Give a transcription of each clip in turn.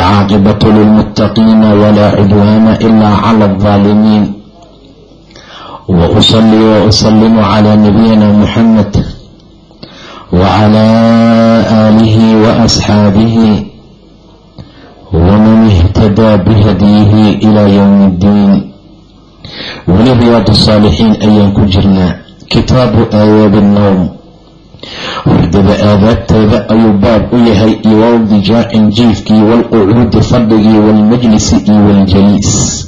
waalcaaqibatu lilmuttaqiina walaa cudwaana ilaa cala aldaalimiin wa usallii wa usalimu calaa nabiyina muxamed wacala aalihi wa asxaabihi waman ihtadaa bihadyihi ilaa yowmi iddiin weli riyaadu saalixiin ayaan ku jirnaa kitaabu aayaab innowm hurdada aadaabteeda ayuu baab u yahay iyo waldijaacin jiifkii walqucuudi fadhigii walmajlisi iyo waljaliis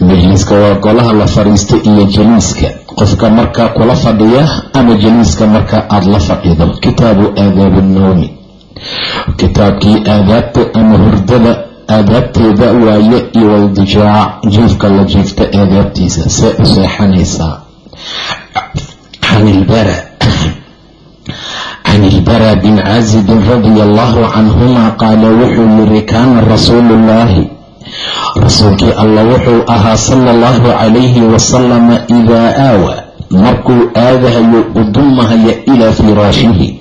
majliska waa golaha la fadhiista iyo jaliiska. Qofka markaa kula fadhiya ama jaliiska markaa aada la fadhido. Kitaabu aadaabi nowmi kitaabkii aadaabta ama hurdada aadaabteeda waaye iyo waldijaac jiifka la jiifta aadaabtiisa see u seexanaysaa. Can ilbara can ilbara bin caazibin radia allahu canhuma qaala wuxuu yiri kaana rasuuluullaahi rasuulkii alla wuxuu ahaa sala allahu calayhi wasalama idaa aawa markuu aadahayo udumahaya ilaa firaashihi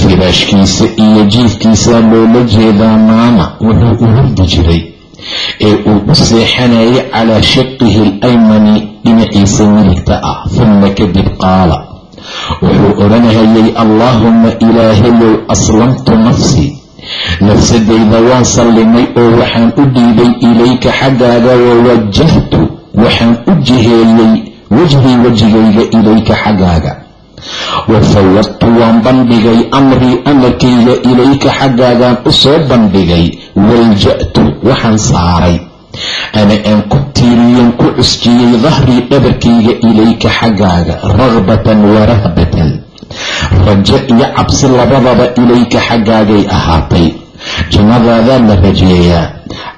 firaashkiisa iyo jiifkiisa loola jeedaa maama wuxuu u hurdi jiray ee uu u seexanayay calaa shaqihi alaymani dhinaciisa midigta ah uma kadib qaala wuxuu odhanahayay allaahuma ilaahayow aslamtu nafsii nafsadayda waan sallimay oo waxaan u dhiibay ilayka xaggaaga wawajahtu waxaan u jiheeyey wajhii wejigayga ilayka xaggaaga. Wafawadtu waan bandhigay amrii amarkayga ilayka xaggaagaan u soo bandhigay. Walja'tu waxaan saaray ana aan ku tiiriyen ku cusjiyey dahrii dhabarkayga ilayka xaggaaga ragbatan warahbatan rajo iyo cabsi labadaba ilayka xaggaagay ahaatay. Jannadaadaa la rajeeyaa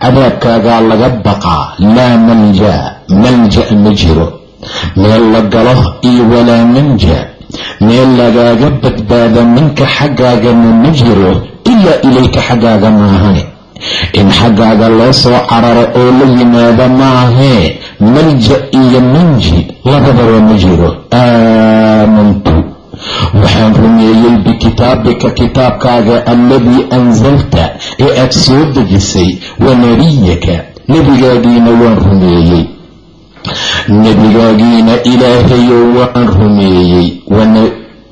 cadaabkaagaa laga baqaa laa manja manja ma jiro. Meel la galo iyo walaa manja meel lagaaga badbaado minka xaggaagana ma jiro. Ilaa ilayka xaggaaga maahane in xaggaaga loo soo cararo oo la yimaado maahee malja iyo manji labadaba ma jiro. Aamantu. Waxaan rumeeyey bikitaabika kitaabkaaga alladii ansalta ee aad soo dejisay wa nabiyaka. Nebigaagiina waan rumeeyey. Nebigaagiina ilaahayow waan rumeeyey.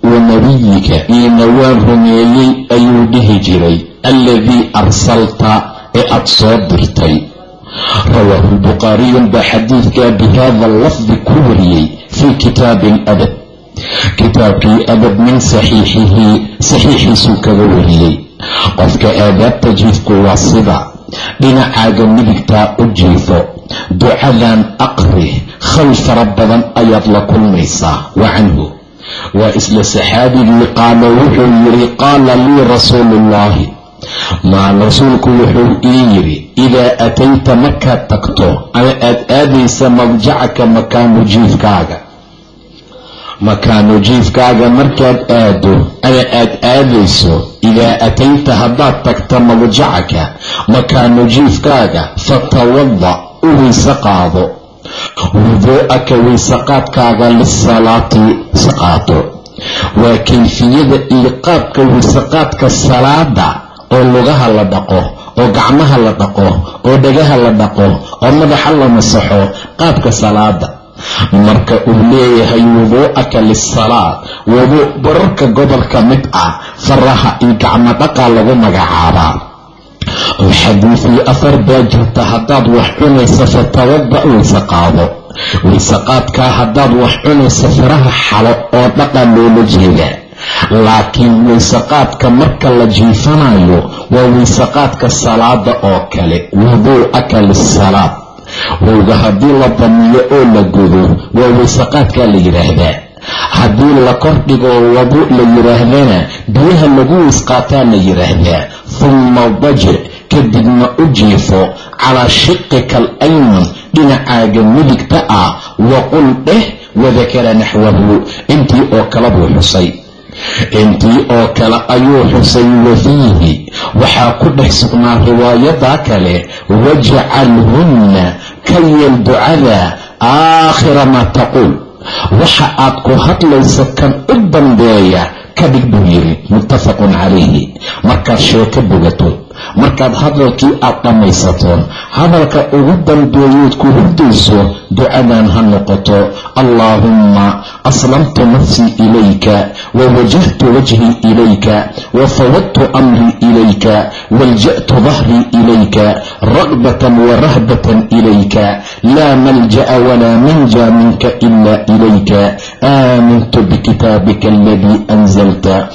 Wa nabiyika. Iina waan rumeeyey ayuu dhihi jiray alladii arsalta ee aad soo dirtay rawaahu lbukhaariyun baa xadiidkaa bihada lafdi ku wariyey fii kitaabi aladab kitaabkii adab min saxiixihi saxiixiisuu kaga wariyey qofka aadaabta jiifku waa sida dhinacaaga midigtaa u jiifo ducadan aqri khayr fara badan ayaad la kulmaysaa wa canhu waa isla saxaabigii qaala wuxuu yidhi qaala lii rasuuluullaahi maa rasuulku wuxuu ii yidhi idaa atayta markaad tagto ama aad aadaysa madjacaka makaanu jiifkaaga. Makaanu jiifkaaga markaad aado ama aad aadayso idaa atayta haddaad tagta madjacaka makaanu jiifkaaga fatawada u weyse qaado. Wuduu'aka weysaqaadkaaga lisalaati saqaato waa kayfiyada iyo qaabka weysaqaadka salaada oo lugaha la dhaqo oo gacmaha la dhaqo oo dhagaha la dhaqo oo madaxa la masaxo qaabka salaada. Marka uu leeyahay wuduu'aka lisalaad wuduu bararka gobolka mid ah faraha iyo gacmo dhaqaa lagu magacaabaa oo xadiifii afar baa jirta haddaad wax cunaysa fatawada weyse qaado. Weysaqaadkaa haddaad wax cunaysa faraha xalo oo dhaqa loola jeedaa laakiin weysaqaadka marka la jiifanayo waa weysaqaadka salaada oo kale wuduu'aka lisalaad wowga haddii la damiyo oo la godo waa weysaqaadkaa la yidhaahdaa. Haddii la kordhigo wadu la yidhaahdana biyaha lagu weysqaataa la yidhaahdaa. Humma dajic kadibna u jiifo calaa shiqika alayman dhinacaaga midigta ah. Waqul dheh wadakara naxwahu intii oo kale buu xusay intii oo kale ayuu xusay wafiihi. Waxaa ku dhex sugnaa riwaayadaa kale wajcalhunna ka yeel ducada aakhira maa taquul waxa aad ku hadlayso kan u dambeeya ka dhig buu yidhi muttafaqun calayhi. Markaad sheeko bogato markaad hadalkii aad dhammaysato hadalka ugu dambeeyood ku hurdayso ducadan ha noqoto. Allaahumma aslamtu nafsii ilayka wawajahtu wajhii ilayka wafawadtu amrii ilayka walja'tu dahrii ilayka ragbatan warahbatan ilayka laa malja'a walaa manja minka ila ilayka. Aamantu bikitaabika aladii anzalta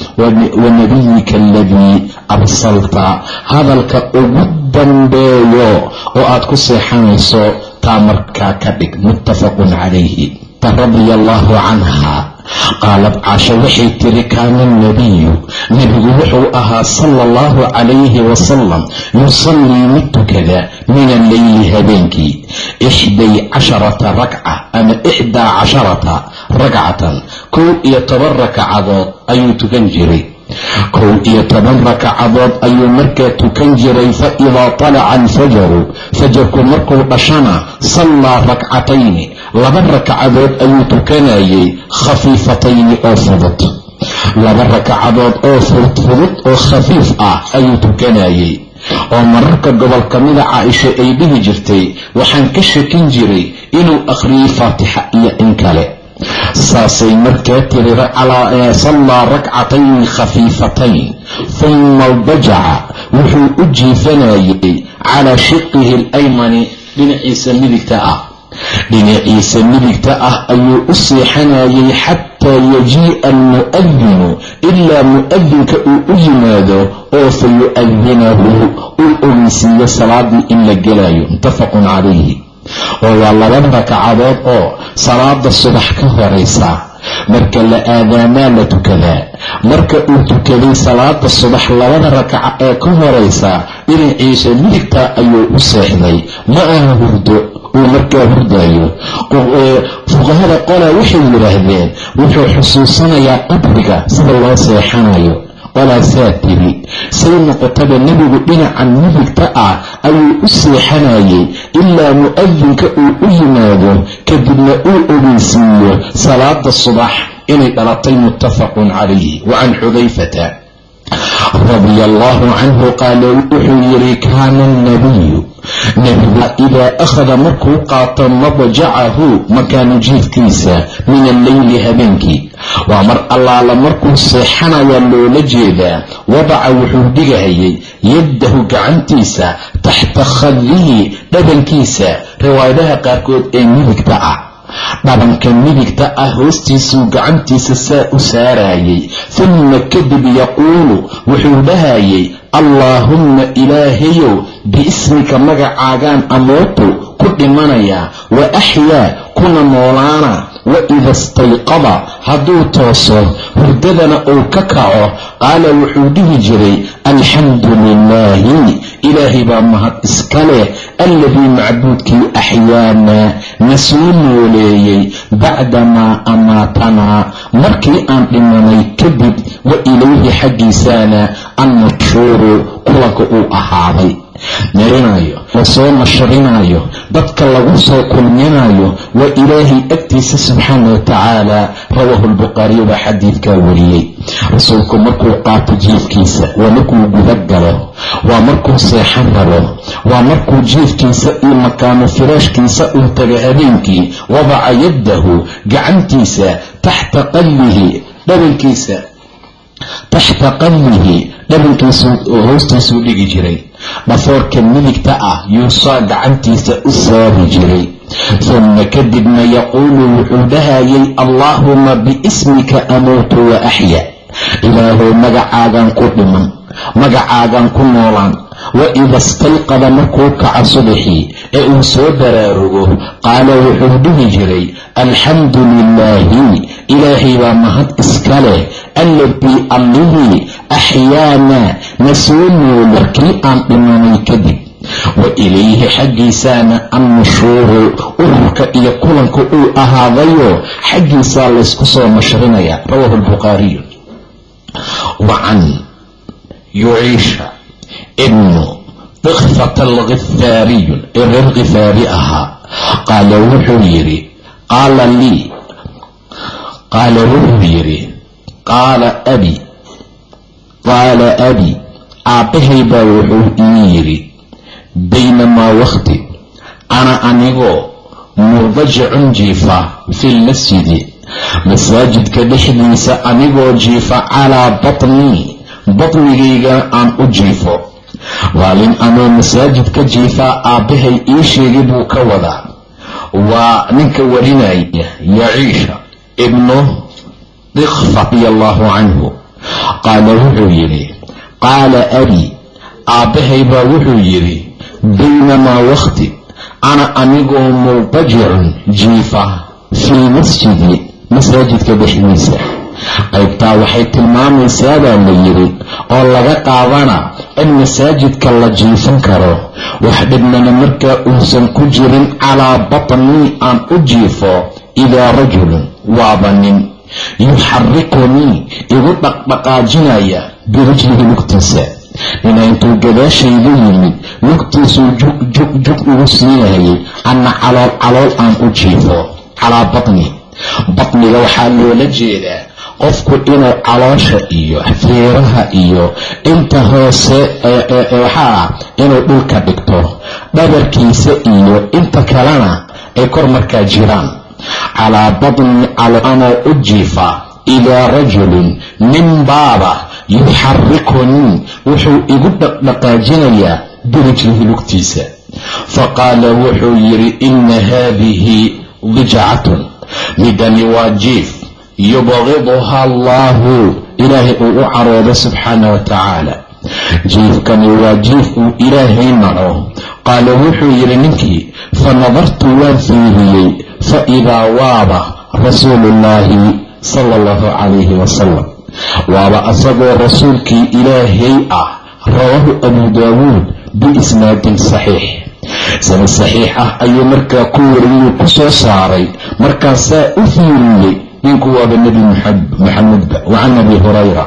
wanabiyika aladii arsalta hadalka ugu dambeeyo oo aad ku seexanayso taa markaa ka dhig muttafaqun calayhi. Radia allaahu canha. Qaalad caasho waxay tiri kaana alnabiyu nebigu wuxuu ahaa sala allahu calayhi wasalam yusallii mid tukada min alleyli habeenkii ixday casharata rakca ama ixdaa casharata rakcatan kow iyo toban rakacadood ayuu tukan jiray kow iyo toban rakacadood ayuu markaa tukan jiray fa idaa talaca alfajaru fajarku markuu dhashana sallaa rakcatayni laba rakacadood ayuu tukanayay khafiifatayni oo fudud. Laba rakacadood oo fudfudud oo khafiif ah ayuu tukanayay oo mararka gobol ka mida caaisha ay dhihi jirtay waxaan ka shakin jiray inuu akhriyey faatixa iyo in kale saasay markaa tiri sallaa rakcatayni khafiifatayn. Huma albajaca wuxuu u jiifanayay calaa shiqihi alaymani dhinaciisa midigta ah. Dhinaciisa midigta ah ayuu u seexanayay xataa yajii'a almu'adinu ilaa mu'adinka uu u yimaado oo fa yu'adinahu uu ogeysiiyo salaadii in la gelayo muttafaqun calayhi oo waa laba rakacadood oo salaada subax ka horaysa. Marka la aadaamaa la tukadaa. Marka uu tukaday salaada subax labada rakaca ee ka horaysa dhinaciisa midigta ayuu u seexday. Ma aha hurdo uu markaa hurdaayo. Fuqahada qola waxay yidhaahdeen wuxuu xusuusanayaa qabriga sida loo seexanayo walaasaa tiri. Say noqotaba nebigu dhinacan midigta ah ayuu u seexanayay ilaa mu'adinka uu u yimaado. Kadibna uu ogeysiiyo salaada subax inay dhalatay muttafaqun calayhi wa can xudayfata radia allaahu canhu qaala wuxuu yidhi kaana alnabiyu nebiga idaa akhada markuu qaato madjacahu makaanu jiifkiisa min alleyli habeenkii. Waa mar allaala markuu seexanayaa loola jeedaa wadaca wuxuu dhigahayay yaddahu gacantiisa taxta khadihi dhabankiisa riwaayadaha qaarkood ee midigta ah dhabanka midigta ah hoostiisuu gacantiisa saa u saarayay. Humma kadib yaquulu wuxuu dhahayay allaahumma ilaahayow biismika magacaagaan amootu ku dhimanayaa wa axyaa kuna noolaana wa ida stayqada hadduu tooso hurdadana uu ka kaco qaala wuxuu dhihi jiray alxamdu lilaahi ilaahay baa mahad iska leh alladii macbuudkii axyaanaa na soo nooleeyey bacdamaa amaatanaa markii aan dhimanay kadib wa ilayhi xaggiisaana annushuuru kulanka uu ahaaday marinayo la soo nashrinayo dadka lagu soo kulminayo waa ilaahay agtiisa subxaana wa tacaala rawaahu lbukhaariy baa xadiidkaa wariyey. Rasuulku markuu qaato jiifkiisa waa markuu guda galo waa markuu seexan rabo waa markuu jiifkiisa iyo makaano firaashkiisa uu taga habeenkii wadaca yaddahu gacantiisa taxta qallihi dhabankiisa taxta qallihi dhabankiisu hoostiisuu dhigi jiray. Dhafoorka midigta ah yuusaa gacantiisa u saari jiray. Humma kadibna yaquulu wuxuu dhahayay allaahuma biismika amuutu wa axya ilaahow magacaagaan ku dhiman magacaagaan ku noolaan. Wa ida istayqada markuu kaco subaxii ee uu soo baraarugo qaala wuxuu dhihi jiray alxamdu lilaahi ilaahay baa mahad iska leh alladii allihii axyaanaa na soo noolo kii aan dhimanay kadib. Wa ilayhi xaggiisaana annushuuru ururka iyo kulanka uu ahaadayo xaggiisaa laysku soo nashrinaya rawaahu lbukhaariyu yuciisha ibnu dikfata alkhifaariyun ee reer khifaari ahaa qaala wuxuu yidhi qaala lii qaala wuxuu yidhi qaala abi qaala abi aabbahay baa wuxuu ii yidhi baynamaa wakti ana anigoo murdajacun jiifa fi lmasjidi masaajidka dhexdiisa anigoo jiifa calaa batnii batnigaygana aan u jiifo. Maalin anoo masaajidka jiifaa aabbahay ii sheegay buu ka wadaa. Waa ninka warinaya yaciisha ibnu dikfa radi allaahu canhu. Qaala wuxuu yidhi qaala abi aabbahay baa wuxuu yidhi baynamaa wakti ana anigoo murdajicun jiifa fi lmasjidi masaajidka dhexdiisa qaybtaa waxay tilmaamaysaabaa la yidhi oo laga qaadana in masaajidka la jiifan karo. Wax dhibnana markaa uusan ku jirin calaa batnii aan u jiifo idaa rajulun waaba nin. Yuxarikunii igu dhaqdhaqaajinaya birijlihi lugtiisa. Nina intuu gadaashayda yimid lugtiisuu jug jug jug igu siinayay anna calool calool aan u jiifo calaa batni. Batniga waxaa loola jeedaa qofku inuu caloosha iyo feeraha iyo inta hoose waxaa inuu dhulka dhigto dhabarkiisa iyo inta kalena ay kor markaa jiraan. Calaa batni caloanoo u jiifa idaa rajulun nin baaba yuxarikunii wuxuu igu dhaqdhaqaajinayaa birijlihi lugtiisa. Faqaala wuxuu yidhi ina haadihi dijcatun midani waa jiif yubqiduha allaahu ilaahay uu u caroodo subxaana wa tacaala jiifkani waa jiif uu ilaahay naco qaala wuxuu yidhi ninkii fa nadartu waan fiiriyey fa idaa waaba rasuuluullaahi sala allahu calayhi wasalam waaba asagoo rasuulkii ilaahay ah rawaahu abu daawuud biisnaadin saxiix sanad saxiix ah ayuu markaa ku wariyuu ku soo saaray. Markaasaa u fiiriyey ninku waaba nebi maxamedba wa can abi hurayra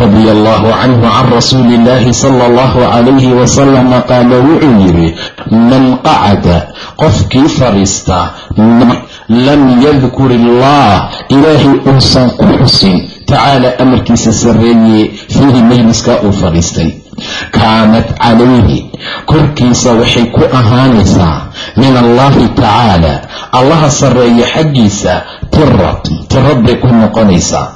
radia allahu canhu can rasuuli illaahi sala allahu calayhi wasalama qaala wuxuu yidhi man qacada qofkii fadhiista lam yadkur illaah ilaahay uusan ku xusin tacaala amarkiisa sarreeye fiihi majliskaa uu fadhiistay kaanat calayhi korkiisa waxay ku ahaanaysaa min allaahi tacaala allaha sarreeya xaggiisa tirat tirad bay ku noqonaysaa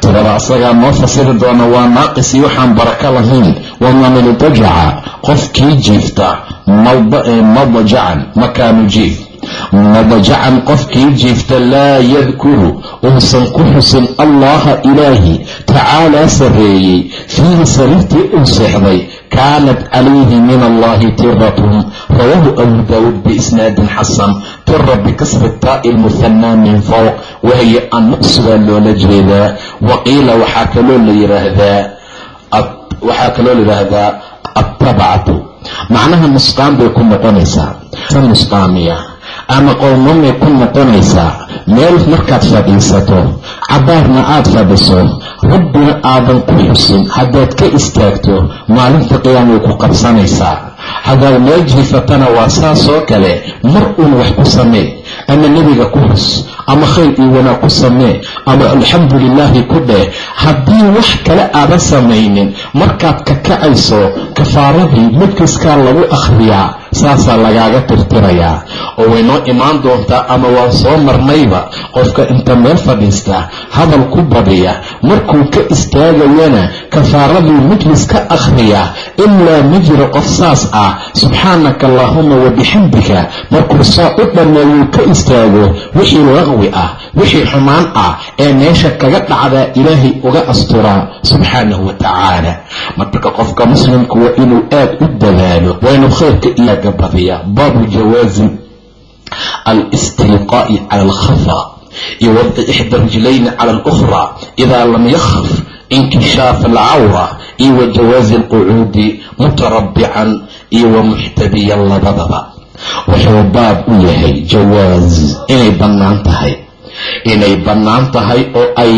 tirada asagaa noo fasiri doona waa naaqisii waxaan barako lahayn wamanildajaca qofkii jiifta madajacan makaanu jiif madajacan qofkii jiifta laa yadkuru uusan ku xusin allaha ilaahi tacaalaa sarreeyey fiihi sariirtii uu seexday kaanat calayhi min allahi tiratun rawaahu abu daawuud biisnaadin xasan tira bikasri taa'i lmuhanaa min fowq wahiyo annuqs baa loola jeedaa. Waqiila waxaa kaloo la yiraahdaa waxaa kaloo la yidhaahdaa attabactu macnaha nusqaan bay ku noqonaysaa. Nusqaamiya ama qowmamay ku noqonaysaa meel markaad fadhiisato cabaarna aad fadhiso rabbina aadan ku xusin haddaad ka istaagto maalinta qiyaamay ku qabsanaysaa. Haddaad meel jiifatana waa saasoo kale mar uun wax ku samee ama nebiga ku xus ama khayr iyo wanaag ku samee ama alxamdu lilaahi ku dheh haddii wax kale aadan samaynin markaad ka kacayso kafaaradii midkaskaa lagu akhriyaa saasaa lagaaga tirtirayaa. Oo way noo imaan doontaa ama waan soo marnayba qofka inta meel fadhiista hadal ku badiya markuu ka istaagayana kafaaradii majlis ka akhriya ilaa ma jiro qof saas ah subxaanaka allaahuma wabixamdika markuu saa u dhammeeyuu ka istaago wixii laqwi ah wixii xumaan ah ee meesha kaga dhacdaa ilaahay uga asturaa subxaanahu wa tacaala. Marka qofka muslimku waa inuu aad u dadaalo waa inuu khayrka ilaaga badiya baabu jawaazi alistilqaa'i cala alkhafa iyo wadci ixda rijlayni cala alukhra idaa lam yakhaf inkishaaf alcawra iyo wa jawaazi alqucuudi mutarabbican iyo wa muxtabiyan labadaba. Wuxuu baab u yahay jawaaz inay bannaan tahay inay bannaan tahay oo ay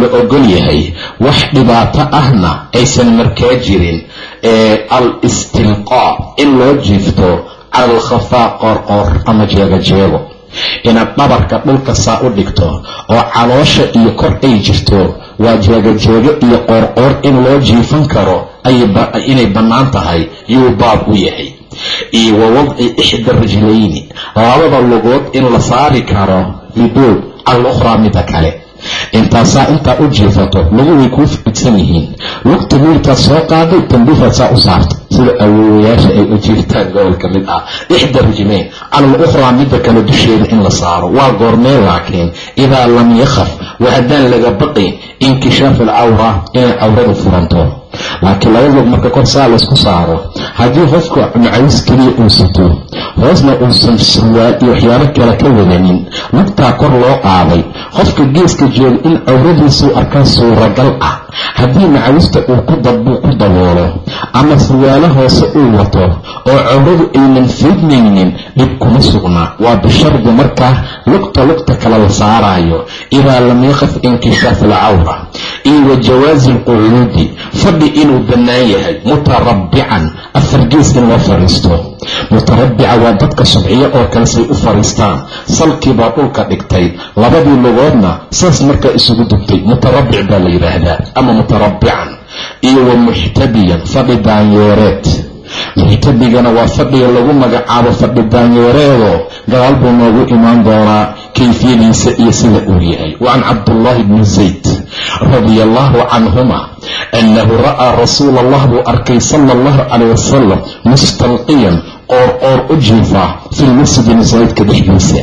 la ogol yahay. Wax dhibaato ahna aysan markaa jirin. Ee al istilqaa in loo jiifto cala alkhafaa qoorqoor ama jeego-jeego. Inaad dhabarka dhulka saa u dhigto oo caloosha iyo kor ay jirto waa jeego-jeego iyo qoorqoor in loo jiifan karo inay bannaan tahay yuu baab u yahay. Iyo wa wadci ixda rijlayni labada lugood in la saari karo midood cala ukhraa mida kale. Intaasaa intaa u jiifato lagu way kuu fidsan yihiin. Lugta wiilkaad soo qaaday tambiifaad saa u saarto. Sida awoowayaasha ay u jiiftaan gobol ka mid ah. Ixda rijlayn cala al ukhraa midda kale dusheeda in la saaro. Waa goormee laakiin idaa lam yakhaf wa haddaan laga baqayn inkishaaf alcawra inay cawradu furanto laakiin laba log marka kor saa laysku saaro haddii qofka macawis keliya uu sito hoosna uusan surwaal iyo waxyaalo kale ka wadanin lugtaa kor loo qaaday qofka geeska jooga in cawradiisuu arkaa suuragal ah haddii macawista uu ku daboolo ama surwaalo hoose uu wato oo cawradu aynan fiidmaynin dhib kuma sugnaa waa bishardi markaa lugta lugta kale la saaraayo idaa lam yaqaf inkishaaf alcawra iyo wa jawaazi alqucuudi fadhi inuu bannaan yahay mutarabbican afar gees in loo fadhiisto mutarabbica waa dadka subciyo oo kale say u fadhiistaan salkiibaa dhulka dhigtay labadii lugoodna saas markaa isugu dubtay. Mutarabbic baa la yidhaahdaa ama mutarabbican iyo wa muxtabiyan fadhi daanyeereed. Muxtabigana waa fadhiga lagu magacaabo fadhi daanyeereedoo gadaal buu noogu imaan doonaa kayfiyadiisa iyo sida uu yahay. Wa can cabdullaahi bni zayd radia allahu canhuma annahu ra'aa rasuula allah buu arkay sala allahu calayh wasalam mustalqiyan qoor qoor u jiifa fi lmasjidi masaajidka dhexdiisa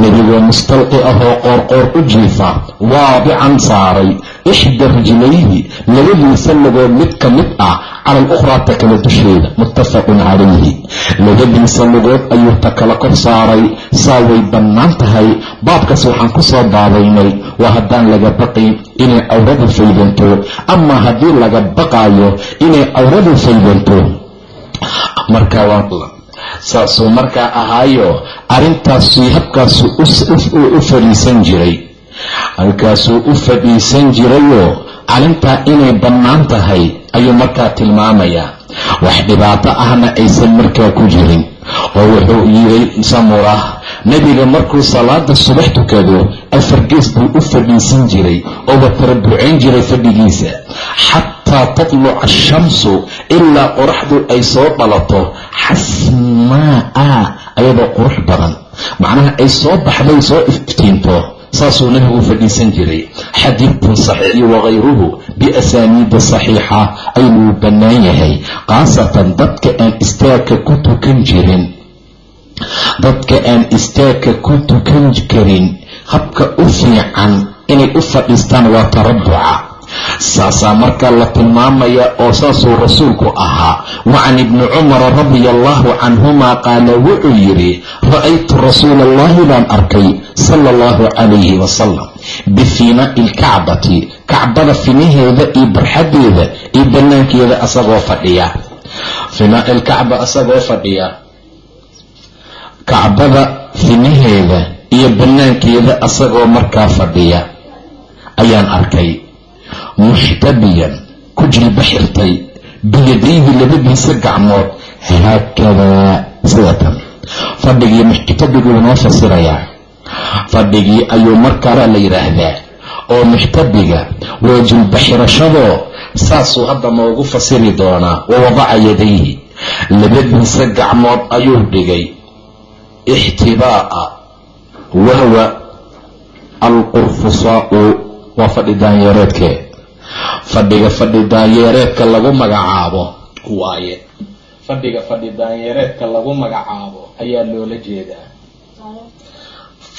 nebigoo mustalqi ahoo qoorqoor u jiifa waadican saaray ixda rijlayhi labadiisa lugood mid ka mid ah cala alukhraa ta kale dusheeda muttafaqun calayhi. Labadiisa lugood ayuu ta kala kor saaray saa way bannaan tahay. Baabkaas waxaan ku soo baabaynay waa haddaan laga baqayn inay cawradu faydanto ama haddii laga baqaayo inay cawradu faydanto. Marka waa saasuu markaa ahaayo arrintaasuu habkaasuu u fadhiisan jiray. Halkaasuu u fadhiisan jirayoo arrintaa inay bannaan tahay ayuu markaa tilmaamayaa wax dhibaato ahna aysan markaa ku jirin. Oo wuxuu yiri samurah nebiga markuu salaada subax tukado afar gees buu u fadhiisan jiray oo watarabucayn jiray fadhigiisa. Xataa tatluca ashamsu ilaa qoraxdu ay soo dhalato xasmaa ayadoo qurux badan. Macnaha ay soo baxday soo iftiinto saasuu nabigu fadhiisan jiray. Xadiidun saxiix wakayruhu biasaaniida saxiixa ayuu bannaan yahay khaasatan dadka aan istaagka ku tukan jirin. Dadka aan istaagka ku tukan karin habka u fiican inay u fadhiistaan waa tarabuca saasaa markaa la tilmaamaya oo saasuu rasuulku ahaa wa can ibni cumara radia allahu canhuma qaala wuxuu yidhi ra'aytu rasuula allahi baan arkay sala allahu calayhi wasalam bifinaa'i ilkacbati kacbada finaheeda iyo barxadeeda iyo bannaankeeda asagoo fadhiya. Finaa'i ilkacba asagoo fadhiya. Kacbada finaheeda iyo bannaankeeda asagoo markaa fadhiya. Ayaan arkay muxtabiyan ku jilba xirtay biyadayhi labadiisa gacmood haakadaa sidatan fadhigii muxtabiguu noo fasirayaa fadhigii ayuu markaara la yidhaahdaa oo muxtabiga waa jilba xirashadoo saasuu hadda noogu fasiri doonaa wa wadaca yadayhi labadiisa gacmood ayuu dhigay ixtibaa'a wahwa alqurfusaau waa fadhi daanyeereedkee fadhiga fadhi daanyeereedka lagu magacaabo. Waaye. Fadhiga fadhi daanyeereedka lagu magacaabo ayaa loola jeedaa.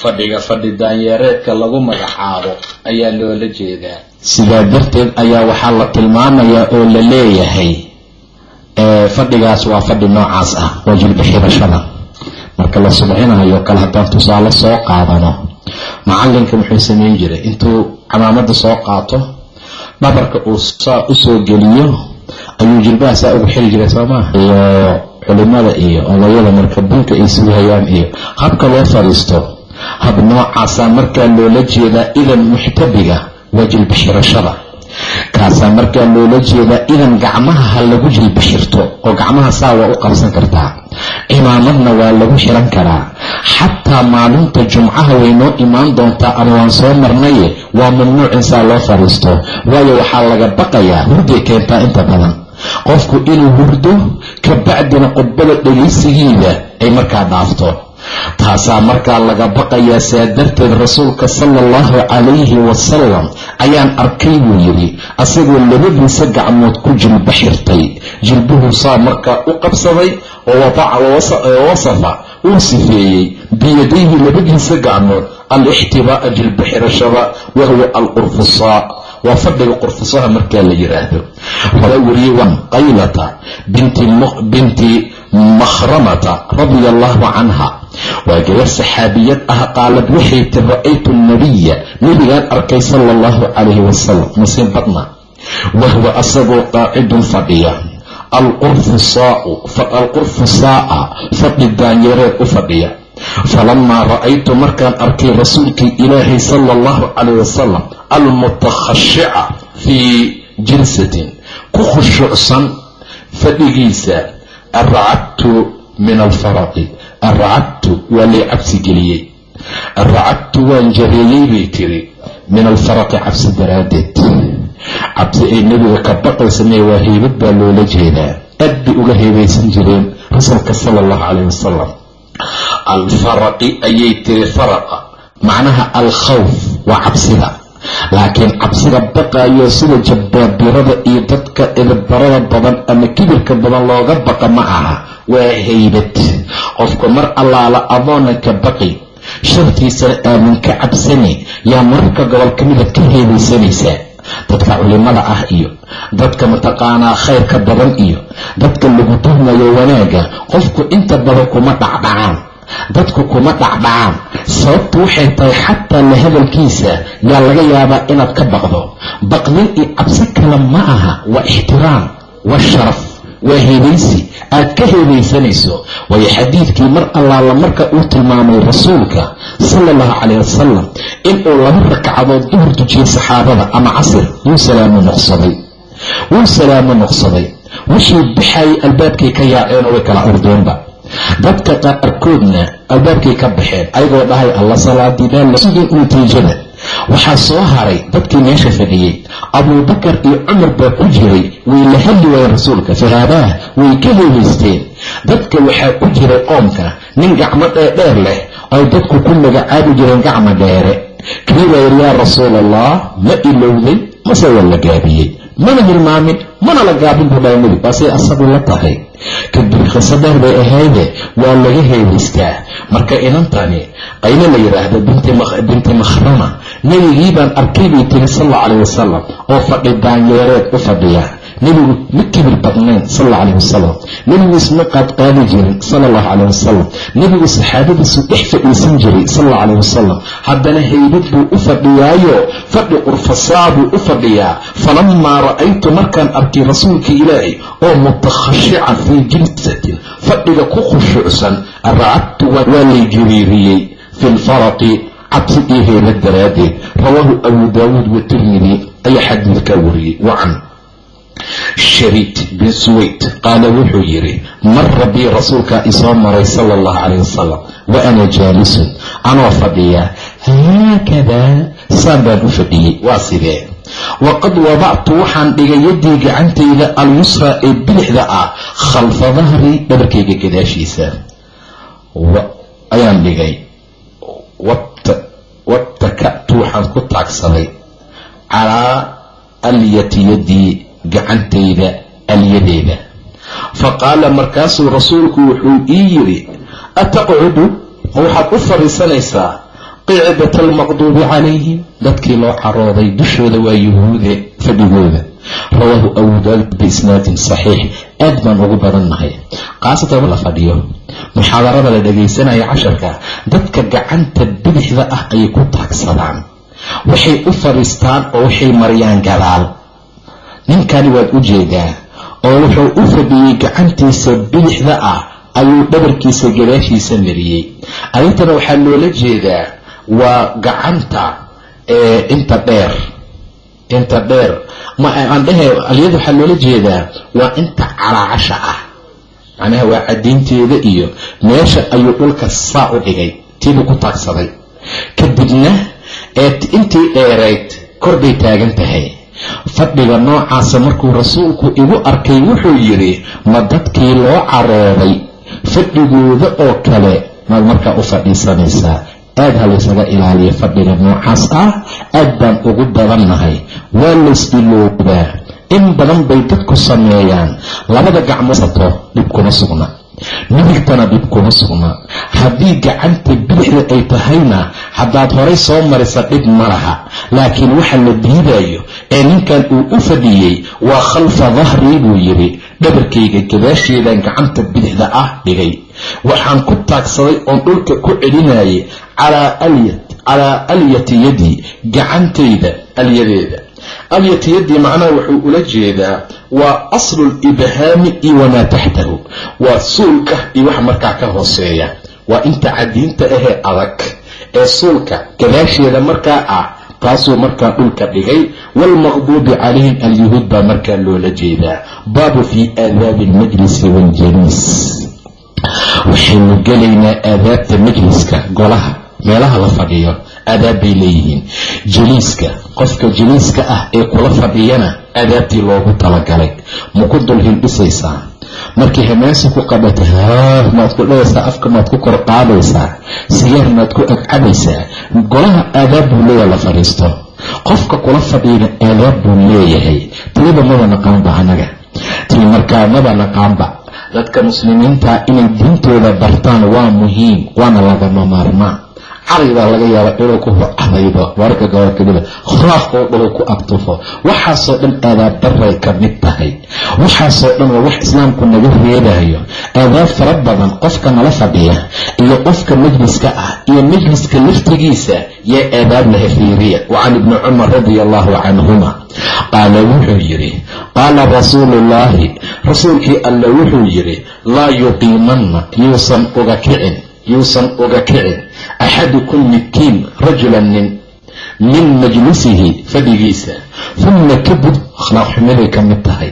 Fadhiga fadhi daanyeereedka lagu magacaabo ayaa loola jeedaa. Sidaa darteed ayaa waxaa la tilmaamayaa oo la leeyahay fadhigaas waa fadhi noocaas ah waa jilba marka la subcinayo kale haddaan tusaale soo qaadano macalinka muxuu samayn jiray. Intuu camaamada soo qaato dhabarka uu saa u soo geliyo ayuu jilbaha saa ugu xiri jiray soo maa iyo culimada iyo odayada marka bunka ay sugahayaan iyo habka loo fadhiisto hab noocaasaa markaa loola jeedaa idan muxtabiga waa jilba xirashada kaasaa markaa loola jeedaa idan gacmaha ha lagu jilba xirto oo gacmaha saa waa u qabsan kartaa. Cimaamadna waa lagu xiran karaa. Xataa maalinta jumcaha way noo imaan doontaa ama waan soo marnaye waa mamnuuc in saa loo fadhiisto. Waayo waxaa laga baqayaa hurday keentaa inta badan. Qofku inuu hurdo kabacdina khudbada dhegaysigiida ay markaa dhaafto taasaa markaa laga baqayaa saa darteed rasuulka sala allahu calayhi wasalam ayaan arkay buu yidhi asagoo labadiisa gacmood ku jilba xirtay. Jilbuhu saa markaa u qabsaday oo wadaca wasafa uu sifeeyey. Biyadayhi labadiisa gacmood alixtibaa'a jilba xirashada wahuwa alqurfusaa waa fadhiga qurfusaha markaa la yidhaahdo hore wariyey waan qaylata binti makhramata radia allahu canha waa gabar saxaabiyad ah qaalad waxay tir ra'aytu nabiya nebigaan arkay sala allahu calayhi wasalam masiin badna wahwa asagoo qaacidun fadhiya. Alqurfu saa'a fadhi daanyareed u fadhiya. Falamaa ra'aytu markaan arkay rasuulkii ilaahay sala allahu calayh wasalam almutakhashica fii jilsatin ku khushuucsan fadhigiisa aracadtu min alfaraqi aracadtu waa lay cabsi geliyey. Aracadtu waan jareeyey bay tiri min alfaraqi cabsi daraaddeed. Cabsi ay nebiga ka baqaysa mee waa heybad baa loola jeedaa. Aad bay uga heebaysan jireen rasuulka sala allahu calayh wasalam alfaraqi ayay tiri faraqa macnaha alkhawf waa cabsida laakiin cabsida baqayo sida jabbaabirada iyo dadka idibbarada badan ama kibirka badan looga baqa ma aha. Waa haybad. Qofku mar allaala adoona ka baqi shartiisana aadan ka cabsani yaa mararka gobol ka midaad ka heebaysanaysaa dadka culimada ah iyo dadka mataqaanaa khayrka badan iyo dadka lagu tuhmayo wanaagga qofku inta badan kuma dhacdhacaan dadku kuma dhacdhacaan sababtu waxay tahay xataa la hadalkiisa yaa laga yaabaa inaad ka baqdo. Baqdin iyo cabsi kale ma aha. Waa ixtiraam waa sharaf waa heebaysi aad ka heebaysanayso waayo xadiidkii mar allaala marka uu tilmaamay rasuulka sala allahu calayh wasalam inuu laba ragcadood duhur dujiyey saxaabada ama casir wuu salaamo noqsaday. Wuu salaamo noqsaday. Wishii baxayay albaabkay ka yaaceenoo way kala ordeenba dadka qaarkoodna albaabkay ka baxeen ayagoo dhahay alla salaadii baa la natiijada waxaa soo haray dadkii meesha fadhiyey. Abuubakar iyo cumar baa ku jiray way la hadli waayeen rasuulka fahaabaah way ka heebaysteen dadka waxaa ku jiray qoomka nin gacmo dheerdheer leh ay dadku ku magacaabi jireen gacmo dheere. Kii baa yidhi yaa rasuul allah ma ilowday mase waa la gaabiyey. Mana hilmaamin mana la gaabin buu dhahay nebi. Waasay asagu la tahay kadib khiso dheer bay ahayde waa laga heebaystaa marka inantani qaylo la yidhaahdo binti makhrama nebigii baan arkay bay tiri sal alla calayh wasalam oo fadhi daanyeereed u fadhiya nebigu ma kibir badnayn sal alla calayh wasalam nebigu isma qaadqaadi jirin sala allahu calayh wasalam nebigu saxaabadiisu dhex fadhiisan jiray sal alla calayh wasalam haddana haybad buu u fadhiyaayo fadhi qurfasaa buu u fadhiyaa. Falamaa ra'aytu markaan arkay rasuulka ilaahay oo mutakhashican fii jilsatin fadhiga ku khushuucsan racadtu waa lay jiriiriyey fi lfaraqi cabsi iyo heybad daraaddeed. Rawaahu abu daawuud watirmidi ayaa xadiidkaa wariyey. Wacan shariid bin suwayd. Qaala wuxuu yidhi mara bii rasuulkaa isoo maray sala allahu calayh wasalam wa ana jaalisun anoo fadhiya. Haakadaa saan baan u fadhiyey waa sidee? Waqad wadactu waxaan dhigay yaddii gacantayda alyusra ee bidixda ah khalfa dahri dhabarkayga gadaashiisa. Ayaan dhigay wataka'tu waxaan ku taagsaday calaa alyati yaddii gacantayda alyadeeda fa qaala markaasuu rasuulku wuxuu ii yidhi ataqcudu? Waxaad u fadhiisanaysaa qicdat almaqduubi calayhim dadkii loo carooday dushooda waa yuhuude fadhigooda. Rawaahu abu daawud biisnaadin saxiix. Aad baan ugu badannahay. Khaasatan la fadhiyo. Muxaadarada la dhagaysanaya casharka dadka gacanta bidixda ah ayay ku taagsadaan. Waxay u fadhiistaan oo waxay mariyaan gadaal ninkani waad u jeedaa oo wuxuu u fadhiyey gacantiisa bidixda ah ayuu dhabarkiisa gadaashiisa mariyey. Arintana waxaa loola jeedaa waa gacanta inta dheer inta dheer. Aan dhehe alyada waxaa loola jeedaa waa inta calaacasha ah. Macnaha waa cadaynteeda iyo meesha ayuu dhulka saa u dhigay tiibuu ku taagsaday. Kadibna intii dheerayd kor bay taagan tahay fadhiga noocaasa markuu rasuulku igu arkay wuxuu yidhi ma dadkii loo carooday fadhigooda oo kale maad markaa u fadhiisanaysaa? Aad ha laysaga ilaaliya fadhiga noocaas ah aad baan ugu badannahay. Waa lays-iloobaa in badan bay dadku sameeyaan. Labada gacmo sato dhib kuma sugna midigtana dhib kuma sugna. Haddii gacanta bidixda ay tahayna haddaad horay soo marisa dhib ma laha. Laakiin waxa la diidayo ee ninkan uu u fadhiyey waa khalfa dahrii buu yidhi. Dhabarkayga gadaasheedan gacanta bidixda ah dhigay. Waxaan ku taagsaday oon dhulka ku celinayay calaa alyati yadii gacantayda alyadeeda alyati yadii macnaha wuxuu ula jeedaa waa aslu libhaami iyo wamaa taxtahu. Waa suulka iyo wax markaa ka hooseeya. Waa inta cadiinta ahee adag ee suulka gadaasheeda markaa ah taasuu markaa dhulka dhigay. Waalmaqduubi calayhim alyahuud baa markaa loola jeedaa. Baabu fii aadaabi almajlisi waaljaliis waxaynu gelaynaa aadaabta majliska golaha meelaha la fadhiyo aadaab bay leeyihiin. Jaliiska qofka jaliiska ah ee kula fadhiyana aadaabtii loogu talagalay. Ma ku dul hildhisaysaa? Markii hamaasi ku qabata haa maad ku dhawaysaa afka maad ku kor qaadaysaa sigaar maad ku agcabaysaa golaha aadaab buu leeyahay la fadhiisto. Qofka kula fadhiyana aadaab buu leeyahay. Tiliba maba naqaanba anaga. Tii markaa maba naqaanba. Dadka muslimiinta inay diintooda bartaan waa muhiim waana lagama maarmaan caraydaa laga yaaba inuu ku cadaydo wararka gobolkamida raafkoo dhalo ku agtufo waxaasoo dhan aadaab daray ka mid tahay. Waxaasoo dhan waa wax islaamku naga reebayo. Aadaab fara badan qofka nala fadhiya iyo qofka majliska ah iyo majliska laftigiisa yaa aadaab laha fiiriya. Wa can ibni cumar radia allahu canhuma. Qaala wuxuu yidhi qaala rasuuluullaahi rasuulkii alle wuxuu yidhi laa yuqiimanna yuusan uga kicin yuusan uga kicin. Axadukum midkiin rajulan nin min majlisihi fadhigiisa. Uma kadib akhlaaq xumiday ka mid tahay.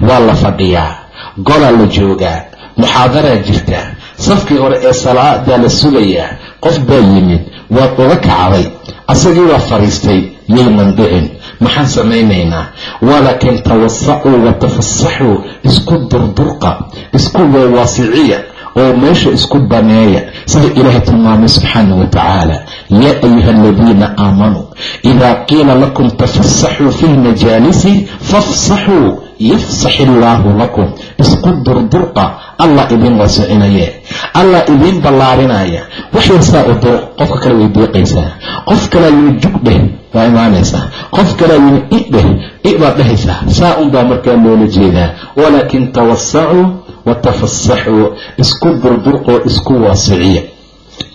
Waa la fadhiyaa golaa la joogaa muxaadaraa jirta. Safkii hore ee salaadaa la sugayaa qof baa yimid waad uga kacday. Asagii waa fadhiistay yaynan dhicin maxaan samaynaynaa? Walaakin tawasacuu wa tafasaxuu isku durdurqa isku wawaasiciya oo meesha isku baneeya sida ilaahay tilmaamay subxaana wa tacaala yaa ayuha aladiina aamanuu idaa qiila lakum tafasaxuu fi lmajaalisi fafsaxuu yafsax illaahu lakum. Isku durdurqa allah idin waasicinaye allah idiin ballaarinaya waxyarsaa u duruq qofka kale way deeqaysaa qof kalea yini jug dheh waa imaanaysaa qof kalea yini idheh ibaad dhehaysaa saa unbaa markaa loola jeedaa. Walaakin tawasacuu watafasaxuu isku durdurqoo isku waasiciya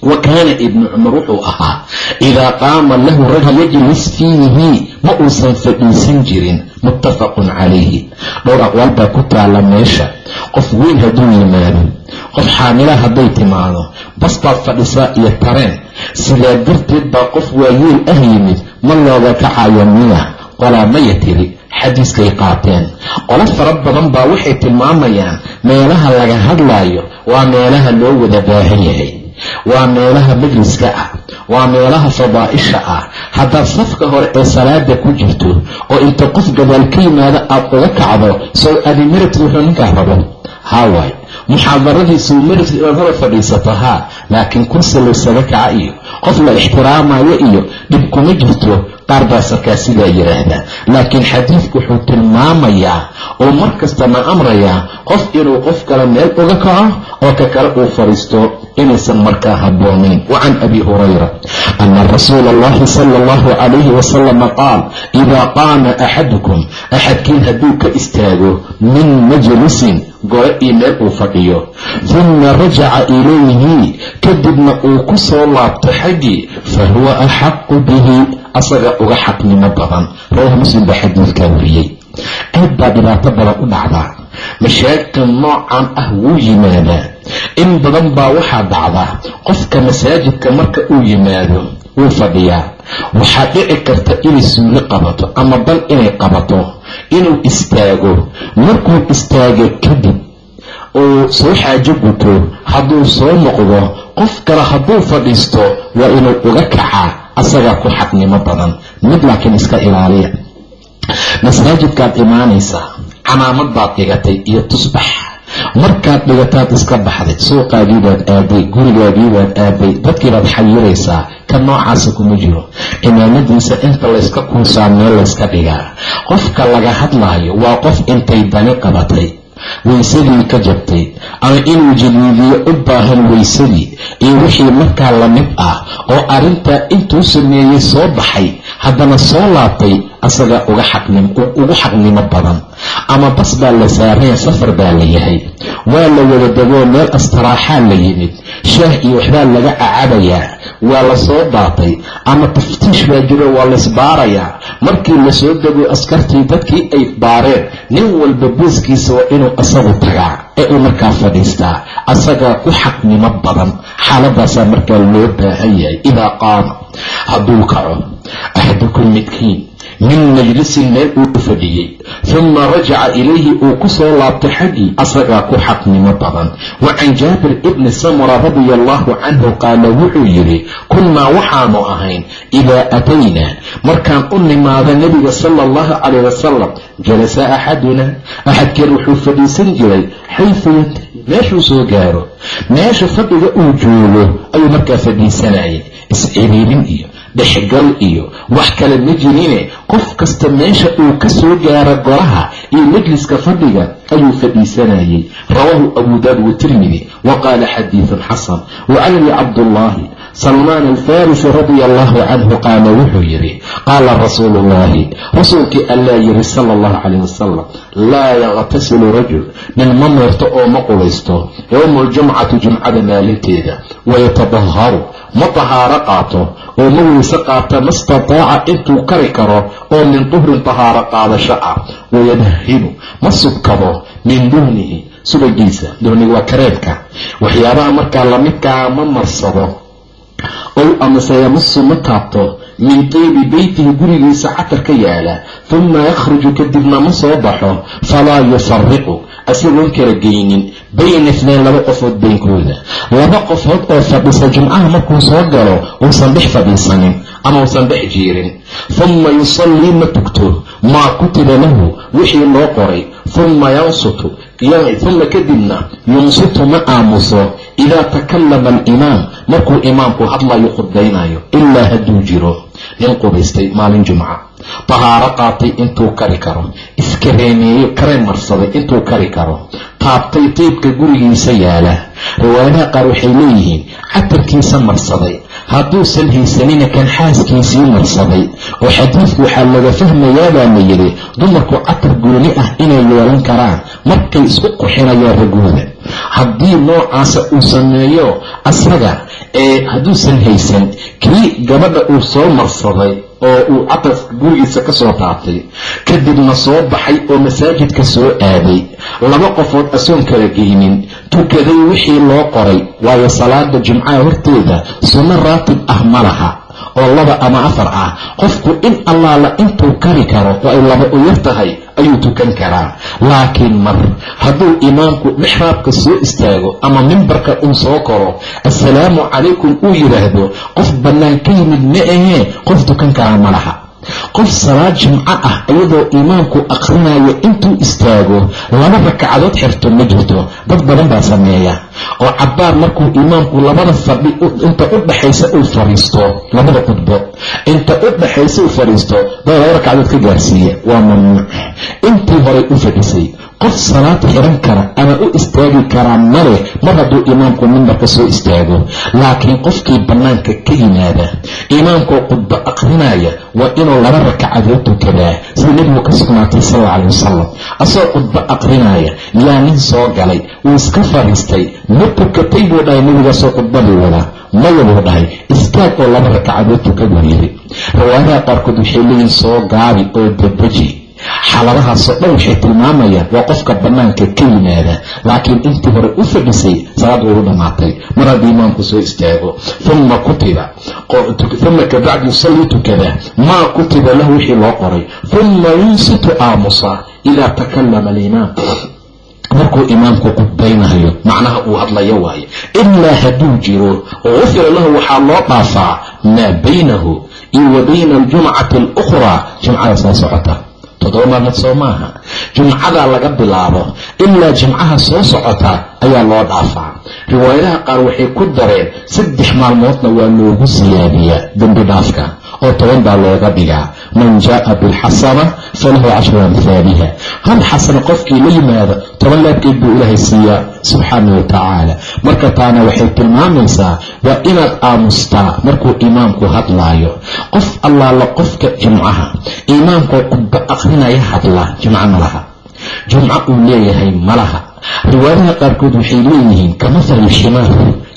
wa kaana ibnu cumar wuxuu ahaa idaa qaama lahu rajul yajlis fiihi ma uusan fadhiisan jirin muttafaqun calayhi dhowr aqwaal baa ku taala meesha qof weyn hadduu yimaado qof xaamila hadday timaado bas baad fadhisaa iyo tareen sidaa darteed baa qof waayeel ah yimid ma looga kacayo miya qolaa maya tiri xadiiskay qaateen. Qolo fara badan baa waxay tilmaamayaan meelaha laga hadlaayo waa meelaha loo wada baahan yahay. Waa meelaha majliska ah waa meelaha fadaa'isha ah. Haddaad safka hore ee salaada ku jirto oo inta qof gadaal ka yimaado aad uga kacdo soo adimirati wuxuu ninkaa rabo hawaay inaad hore fadhiisato haa laakiin kursi laysaga kaca iyo qof la ixtiraamayo iyo dhib kuma jirto qaar baa sarkaa sidaa yidhaahdaa laakiin xadiidku wuxuu tilmaamayaa oo mar kastana amrayaa qof inuu qof kale meel uga kaco oo ka kale uu fadhiisto inaysan markaa habboonayn. Wa can abi hurayra ana rasuula allahi sala allahu calayhi wasalama qaal idaa qaama axadukum axadkiin hadduu ka istaago min majlisin gore iyo meel uu fadhiyo. Uma rajaca ilayhi kadibna uu ku soo laabto xaggii fa huwa axaqu bihi asaga uga xaqnimo badan. Rawah muslim baa xadiidkaa wariyey. Aad baa dhibaato badan u dhacdaa. Mashaakil noocan ah wuu yimaadaa. In badan baa waxaa dhacdaa. Qofka masaajidka marka uu yimaado wuu fadhiyaa. Waxaa dhici karta inay suuli qabato ama bal inay qabato. Inuu istaago. Markuu istaago kadib uu soo xaajo guto hadduu soo noqdo qof kale hadduu fadhiisto waa inuu uga kacaa asagaa ku xaqnimo badan. Mid laakiin iska ilaaliya. Masaajidkaad imaanaysaa camaamad baad dhigatay iyo tusbax. Markaad dhigataad iska baxday suuqaagiibaad aaday gurigaagiibaad aaday dadkiibaad xayiraysaa ka noocaasa kuma jiro. Cimaamadiisa inta layska kuusaa meel layska dhigaa. Qofka laga hadlaayo waa qof intay dani qabatay weysadii ka jabtay ama inuu jadiidiyo u baahan weysadii iyo wixii markaa la mid ah oo arrintaa intuu sameeyey soo baxay haddana soo laabtay asagaa ugu xaqnimo badan. Ama bas baa la saaraya safar baa la yahay. Waa la wada degoo meel astaraaxaa la yimid. Shaah iyo waxbaa laga cacabayaa. Waa la soo daatay. Ama taftiish baa jiro waa laysbaarayaa markii la soo dego askartii dadkii ay baareen nin walba booskiisa waa inuu asagu tagaa ee uu markaa fadhiistaa. Asagaa ku xaqnimo badan. Xaaladaasaa markaa loo baahan yahay. Idaa qaama hadduu kaco axadukum midkiin min majlisin meel uu fadhiyey. Uma rajaca ilayhi uu ku soo laabtay xaggii asagaa ku xaqnimo badan. Wa can jaabir ibni samura radia allahu canhu qaala wuxuu yidhi kunnaa waxaanu ahayn? Idaa ataynaa. Markaan u nimaado nebiga sala allahu calayh wasalam jalasa axaduna axadkeen wuxuu fadhiisan jiray xayfu yantahi meeshuu soo gaaro. Meesha fadhiga uu joogo ayuu markaa fadhiisanayay isciriirin iyo dhexgal iyo wax kale ma jirine. Qof kasta meesha uu ka soo gaaro golaha iyo majliska fadhiga ayuu fadhiisanayay rawaahu abu daawud watirmidi wa qaala xadiidun xasan. Wa can abi cabdullaahi salmaan alfarisi radia allahu canhu qaala wuxuu yidhi qaala rasuulu ullahi rasuulkii allaa yidhi sala allahu calayh wasalam laa yaqtasilu rajul nin ma meerto oo ma qulaysto yowma aljumcati jumcada maalinteeda wayatadaharu ma tahaaro qaato oo ma weyse qaata ma stataaca intuu kari karo oo min duhrin tahaaro qaadasho ah wayadahinu ma subkado min duhnihi subagiisa duhniga waa kareebka. Waxyaabaha markaa lamidkaa ma marsado. Ow amase yamasu ma taabto. Min tiibi beytihi gurigiisa catar ka yaalla. Huma yakhruju kadibna ma soo baxo. Falaa yufariqu isagoon kala geynin. Bayna ifnayn laba qofood beynkooda laba qofood oo fadhisa jumcaha markuu soo galo uusan dhex fadhiisanin ama uusan dhex jiirin. Huma yusallii ma tugto. Maa kutiba lahu. Wixii loo qoray huma yansutu uma kadibna yunsitu ma aamuso idaa takallama alimaam markuu imaamku hadlayo khudbaynayo ilaa hadduu jiro nin qubaystay maalin jumca tahaaro qaatay intuu kari karo. Iskareemeeyo kareen marsaday intuu kari karo. Taabtay tiibka gurigiisa yaalla. Riwaayadaha qaar waxay leeyihiin catarkiisa marsaday. Hadduusan haysanina kan xaaskiisii marsaday. Oo xadiidku waxaa laga fahmayaabaa la yidhi dumarku catar gooni ah inay yeelan karaan. Markay isku qurxinayaan ragooda haddii noocaasa uu sameeyo asaga ee hadduusan haysan kii gabadha uu soo marsaday oo uu catarka gurigiisa ka soo taabtay kadibna soo baxay oo masaajidka soo aaday. Laba qofood asoon kala geynin tukaday wixii loo qoray waayo salaada jumcaha horteeda sunno raatib ah ma laha oo laba ama afar ah qofku in allaala intuu kari karo oo ay laba u yar tahay ayuu tukan karaa. Laakiin mar hadduu imaamku mixraabka soo istaago ama mimbarka uu soo koro assalaamu calaykum uu yidhaahdo qof bannaan ka yimid ma ahee qof tukan karaa ma laha. Qof salaad jimco ah iyadoo imaamku aqrinayo intuu istaago laba ragcadood xirto ma jirto dad badan baa sameeya oo cabbaar markuu imaamku labada fadhi inta u dhaxaysa uu fadhiisto labada khudbo inta u dhaxaysa uu fadhiisto dad laba ragcadood ka gaarsiiya waa mamnuuc. Intii horay u fadhisay qof salaad xiran kara ama u istaagi karaa male mar hadduu imaamku mimbarka soo istaago laakiin qofkii bannaanka ka yimaada imaamkoo khudbo aqrinaya waa inuu laba rakacadood tukadaa sida nebigu ka sugnaatay sal alla calai wasalam asagoo khudbo aqrinaya yaa nin soo galay wuu iska fadhiistay ma tukatay buu dhahay nebigaasoo khudbadii wadaa maya buu dhahay istaag oo laba rakacadood tuka buu yidhi. Qaarkood waxay leeyihiin soo gaabi oo dabaji xaaladahaasoo dhan waxay tilmaamayaan waa qofka bannaanka ka yimaada laakiin intii hore u fadhisay salaad way u dhammaatay mar haddii imaamku soo istaago uma kutiba uma kabacdi yusallii tukada maa kutiba lahu wixii loo qoray. Uma yunsitu aamusa idaa takallama alimaam markuu imaamku khudbaynayo macnaha uu hadlayo waaye ilaa hadduu jiro gufira lahu waxaa loo dhaafaa maa baynahu iyo wa bayna aljumcati alukhraa. Jimcada soo socota toddoba maalmood soo maaha. Jumcadaa laga bilaabo ilaa jimcaha soo socota ayaa loo dhaafaa. Riwaayadaha qaar waxay ku dareen saddex maalmoodna waa loogu siyaadiyaa dembi dhaafka oo toban baa looga dhigaa. Man jaaa bilxasana falahu cashru amhaaliha hal xasana qofkii la yimaado toban laabkeed buu ilaahay siiyaa subxaana wa tacaala. Marka taana waxay tilmaamaysaa waa inaad aamustaa markuu imaamku hadlaayo. Qof allaala qofka jimcaha imaamkoo khudbo aqrinaya hadla jimco ma laha. Jumco uu leeyahay ma laha. Riwaayadaha qaarkood waxay leeyihiin ka mathali ximaar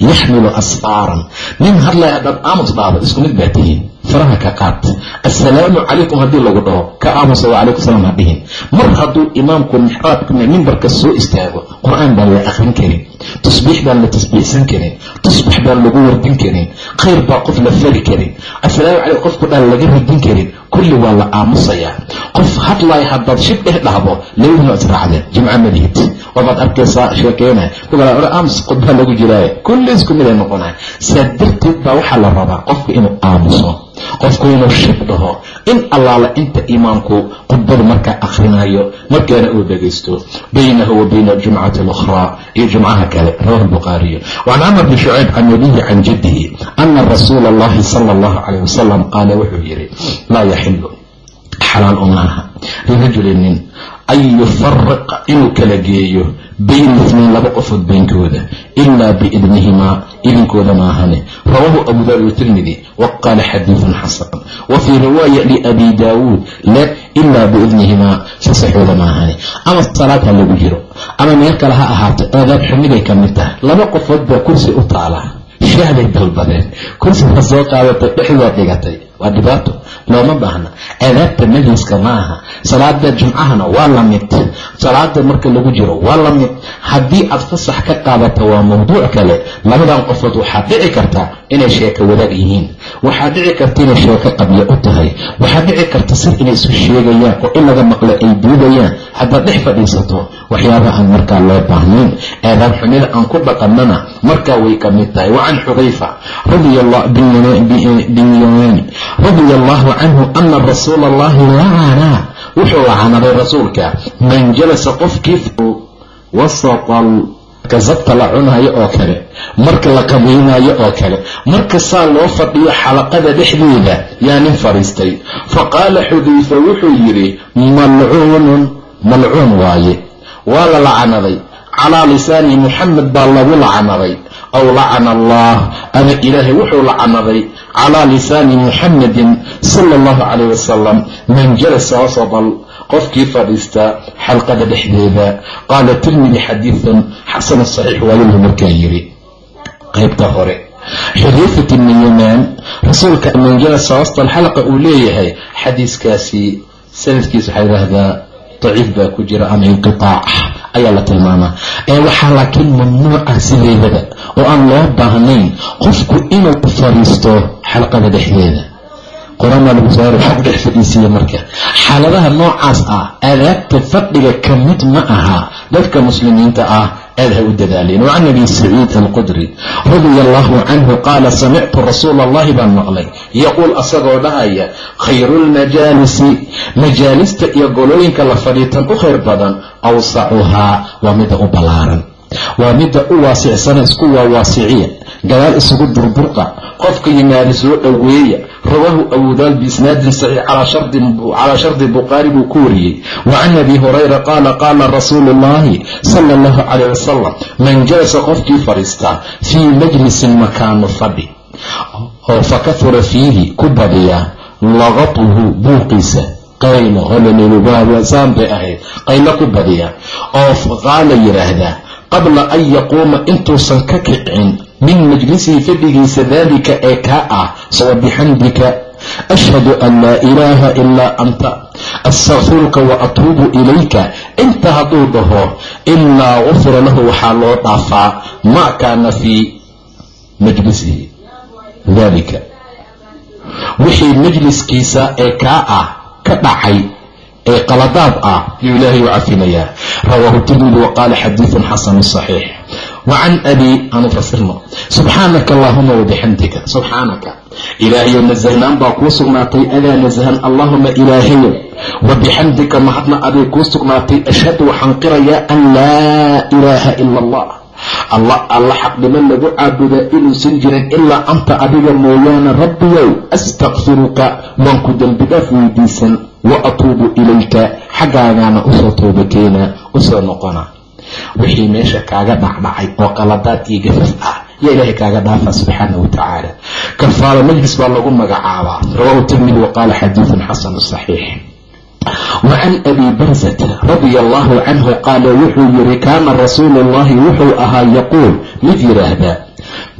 yaxmilu asfaaran. Nin hadlaya haddaad aamus dhahdo isku mid baa tihiin faraha ka qaad. Assalaamu calaykum haddii lagu dhaho ka aamusa wa calaykum salaam ha dhihin. Mar hadduu imaamku mixraabka mimbarka soo istaago qur'aan baan la aqrin karin tasbiix baan la tasbiixsan karin tusbax baan lagu wardin karin khayr baa qof la fari karin assalaamu calaykum qofku dhaan laga radin karin kulli waa la aamusayaa qof hadlaya haddaad shib dheh dhahdo labaduna israacdeen jimca madihid wabaad arkaysaa sheekeyna aamus khudbaa lagu jiraaye kulli isku mid ay noqonaya saa darteed baa waxaa la rabaa qofku inuu aamuso. Qofku inuu shib dhaho. In allaala inta imaamku khudbadu markaa akhrinayo markaana uu dhegaysto. Baynahu wa bayna aljumcati alukhraa iyo jumcaha kale rawahu lbukhaariyu wacan camr bni shucayb can abihi can jaddihi ana rasuula allahi sala allahu calayh wasalam qaala wuxuu yidhi laa yaxilu xalaal umaaha lirajuli nin an yufariqa inuu kala geeyo bayna laba qofood beynkooda ilaa biidnihimaa idinkooda maahane. Rawaahu abu daawud watirmidi wa qaala xadiidun xasan. Wa fii riwaaya liabi daawuud la ilaa biidnihimaa fasaxooda maahane. Ama salaad ha lagu jiro ama meel kale ha ahaato aadaab xumiday ka mid tahay laba qofood baa kursi u taala shahbay dalbadeen kursiga soo qaadatay dhexdood dhigatay waa dhibaato. Looma baahna. Aadaabta majliska ma aha salaada jumcahana waa la mid. Salaada marka lagu jiro waa la mid. Haddii aad fasax ka qaadato waa mawduuc kale labadan qofood waxaa dhici karta inay sheeko wadaag yihiin. Waxaa dhici karta inay sheeko qabya u tahay. Waxaa dhici karta sir inay isu sheegayaan oo in laga maqlo ay duudayaan haddaad dhex fadhiisato waxyaaba aan markaa loo baahnayn. Aadaab xumida aan ku dhaqannana markaa way ka mid tahay. Wacan xudayfa binyamaan radia allahu canhu ana rasuula allahi lacana wuxuu lacanaday rasuulka. Man jalasa qofkii wasaqal kasabta la cunayo oo kale marka la qabaynayo oo kale marka saa loo fadhiyo xalaqada dhexdeeda yaa nin fadhiistay fa qaala xudayfa wuxuu yidhi malcuunun malcuun waaye. Waa la lacanaday calaa lisaani muxamed baa lagu lacanaday. Aw lacana allah ama ilaahay wuxuu lacanaday calaa lisaani muxamedin sala allahu calayh wasalam man jalasa wasabal qofkii fadhiista xalqada dhexdeeda. Qaala tirmidi xadiidun xasanu saxiix waayahu markaa yiri. Qaybta hore xudayfat ibni yamaan rasuulka man jalasa wasta alxalqa uu leeyahay. Xadiiskaasi sanadkiisa waxaa yidhaahdaa daciif baa ku jira ama inqitaac ayaa la tilmaamaa ee waxaa laakiin mamnuuca sideedaba oo aan loo baahnayn qofku inuu fariisto xalqada dhexdeeda. Qur'aan baa lagu ku dhex fadhiisiiya marka. Xaaladaha noocaas ah adaabta fadhiga ka mid ma aha dadka muslimiinta ah aad u dadaaleen wacan abi saciid alqudri radia allahu canhu qaala samictu rasuula allahi baan maqlay. Yaquul asagoo dhahaya khayru lmajaalisi majaalista iyo golooyinka la fadhiitan u khayr badan awsacuhaa waa mida u ballaaran waa midda u waasicsana isku waawaasiciya gadaal isugu durburqa qofka yimaada soo dhoweeya. Rawaahu abudaal biisnaadin saxiix calaa shardi bukhaari buu ku wariyey. Wa can abi hurayra qaala qaala rasuulu ullaahi sala allahu calayh wasalam man jalasa qofkii fadhiistaa fii majlisin makaanu fadhi oo fakahura fiihi ku badiya laqatuhu buuqiisa qaylo bay ahayd qaylo ku badiya oo qaala yidhaahdaa qabla an yaquuma intuusan ka kicin min majlisihi fadhigiisa daalika ee kaa ah sawa bixamdika ashhadu an laa ilaaha ilaa anta astakfiruka wa atuubu ilayka. Inta hadduu dhaho ilaa gufira lahu waxaa loo dhaafaa maa kaana fii majlisihi daalika. Wixii majliskiisa ee kaa ah ka dhacay ee qaladaad ah yuu ilaahay u cafinayaa rawaahu tirmidi wa qaala xasanu saxiix. Wa can abi aanu fasirno subxaanaka allaahuma wabixamdika subxaanaka ilaahayow nasahnaan baa kuu sugnaatay. Adaa nasahan allaahuma ilaahayow wabixamdika mahadna aday kuu sugnaatay. Ashhadu waxaan qirayaa an laa ilaaha ila allah alla alla xaqnimo lagu caabudaa inuusan jirin ilaa anta adiga mooyaane rabbiyow astakfiruka waan ku dembi dhaaf weydiisan. Wa atuubu ilayka xaggaagaana u soo tooba keenaa u soo noqona. Wixii meesha kaaga dhacdhacay oo qaladaad iyo gafaf ah yaa ilaahay kaaga dhaafa subxaana wa tacaala. Kafaara majlis baa lagu magacaabaa. Rawaahu tirmidi wa xadiidun xasanu saxiix wa can abi barzata radia allahu canhu qaala wuxuu yiri kaana rasuulu ullahi wuxuu ahaa yaquul mid yidhaahdaa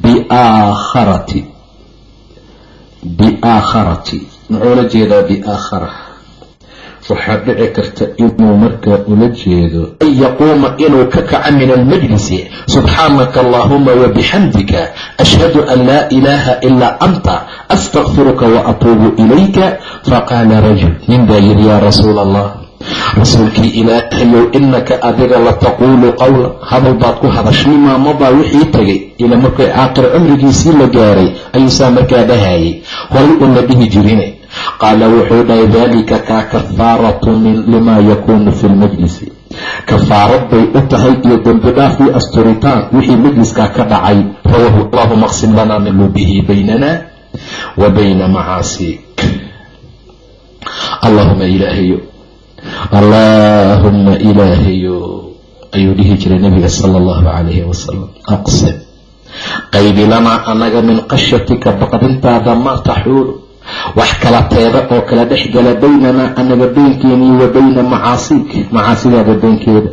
biaakharati biaakharati muxuu la jeedaa biaakhara waxaa dhici karta inuu markaa ula jeedo an yaquuma inuu ka kaca min almajlisi subxaanaka allaahuma wabixamdika ashhadu an laa ilaaha ilaa anta astakfiruka wa atuubu ilayka faqaala rajul nin baa yidhi yaa rasuula allah rasuulkii ilaahayow inaka adiga lataquulu qowla hadal baad ku hadashay maamabaa wixii tegay ila markay caaqir cumrigiisii la gaaray ayuu saa markaa dhahayay horay una dhihi jirine qaala wuxuu dhahay dalika kaa kafaaratu limaa yakuunu fi lmajlisi kafaarad bay u tahay iyo dembi dhaaf iyo asturitaan wixii majliskaa ka dhacay rawaahu allahuma qsim lanaa min lubihi baynana wa bayna macaasiik allahuma ilaahayo allaahuma ilaahayo ayuu dhihi jiray nabiga sala allahu calayhi wasalam aqsim qaybi lanaa anaga min qashatika baqdintaada maa taxuulu wax kala teeda oo kala dhex gala baynanaa anaga beynkeeniyo wa bayna macaasiik macaasidaada beynkeeda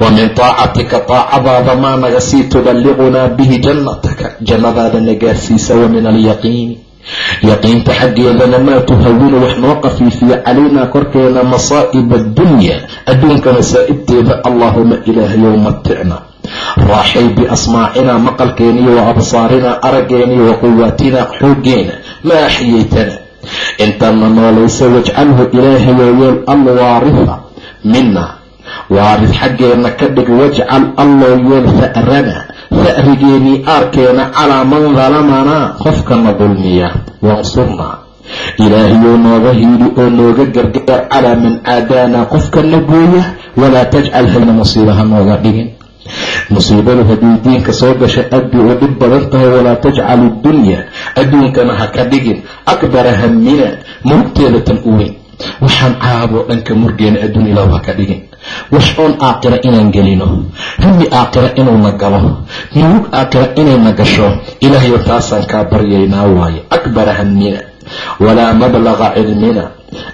wa min taacatika taacadaada maa naga sii tuballiqunaa bihi jannataka jannadaada na gaarsiisa wa min alyaqiini yaqiinta xaggeedana maa tuhawinu wax noo qafiifiya calaynaa korkeena masaa'ib addunya adduunka masaa'ibteeda allaahuma ilaahayow maticna raaxay biasmaacinaa maqalkeeniyo wa absaarinaa araggeeniyo wa quwaatinaa xooggeena maa axyaytana intaadna noolaysa wajcalhu ilaahayow yeel alwaarifa mina waarid xaggeena ka dhig wajcal alloo yeel fa'rana fa'rigeenii aarkeena calaa man dalamanaa qofkana dulmiya wansurnaa ilaahayow nooga hiili oo nooga gargaar calaa man caadaanaa qofkana gooya walaa tajcal hayna musiibaha nooga dhigin. Musiibadu haddii diinka soo gasha bay u dhib badan tahay walaa tajcalu dunya adduunkana ha ka dhigin. Akbara hamina murugteeda tan u weyn. Waxaan caaboo dhanka murgeena adduun ilahu ha ka dhigin wax oon aakira inaan gelino. Hami aakira inuuna galo. Murug aakira inayna gasho. Ilaahayo taasaan kaa baryaynaa waayo. Akbara hamina walaa mablaqa cilmina.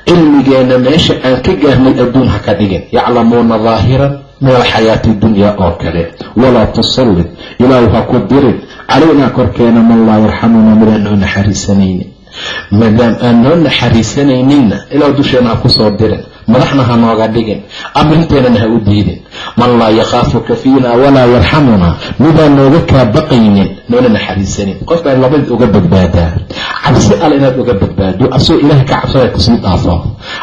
Cilmigeena meesha aan ka gaarnay adduun ha ka dhigin. Yaclamuuna daahiran min alxayaati dunyaa oo kale. Walaa tusallid ilaahu ha ku dirin. Calaynaa korkeena man laa yarxamuna midaan noo naxariisanaynin. Maadaam aan noo naxariisanayninna ilaahu dusheena ha ku soo dirin madaxna ha nooga dhigin. Amrinteenana ha u diidin. Man laa yakhaafuka fiina walaa yarxamuna midaan nooga kaa baqaynin noona naxariisanin qofbaa labad uga badbaadaa cabsi alle inaad uga badbaado asoo ilaah ka cabsada ku sii dhaafo.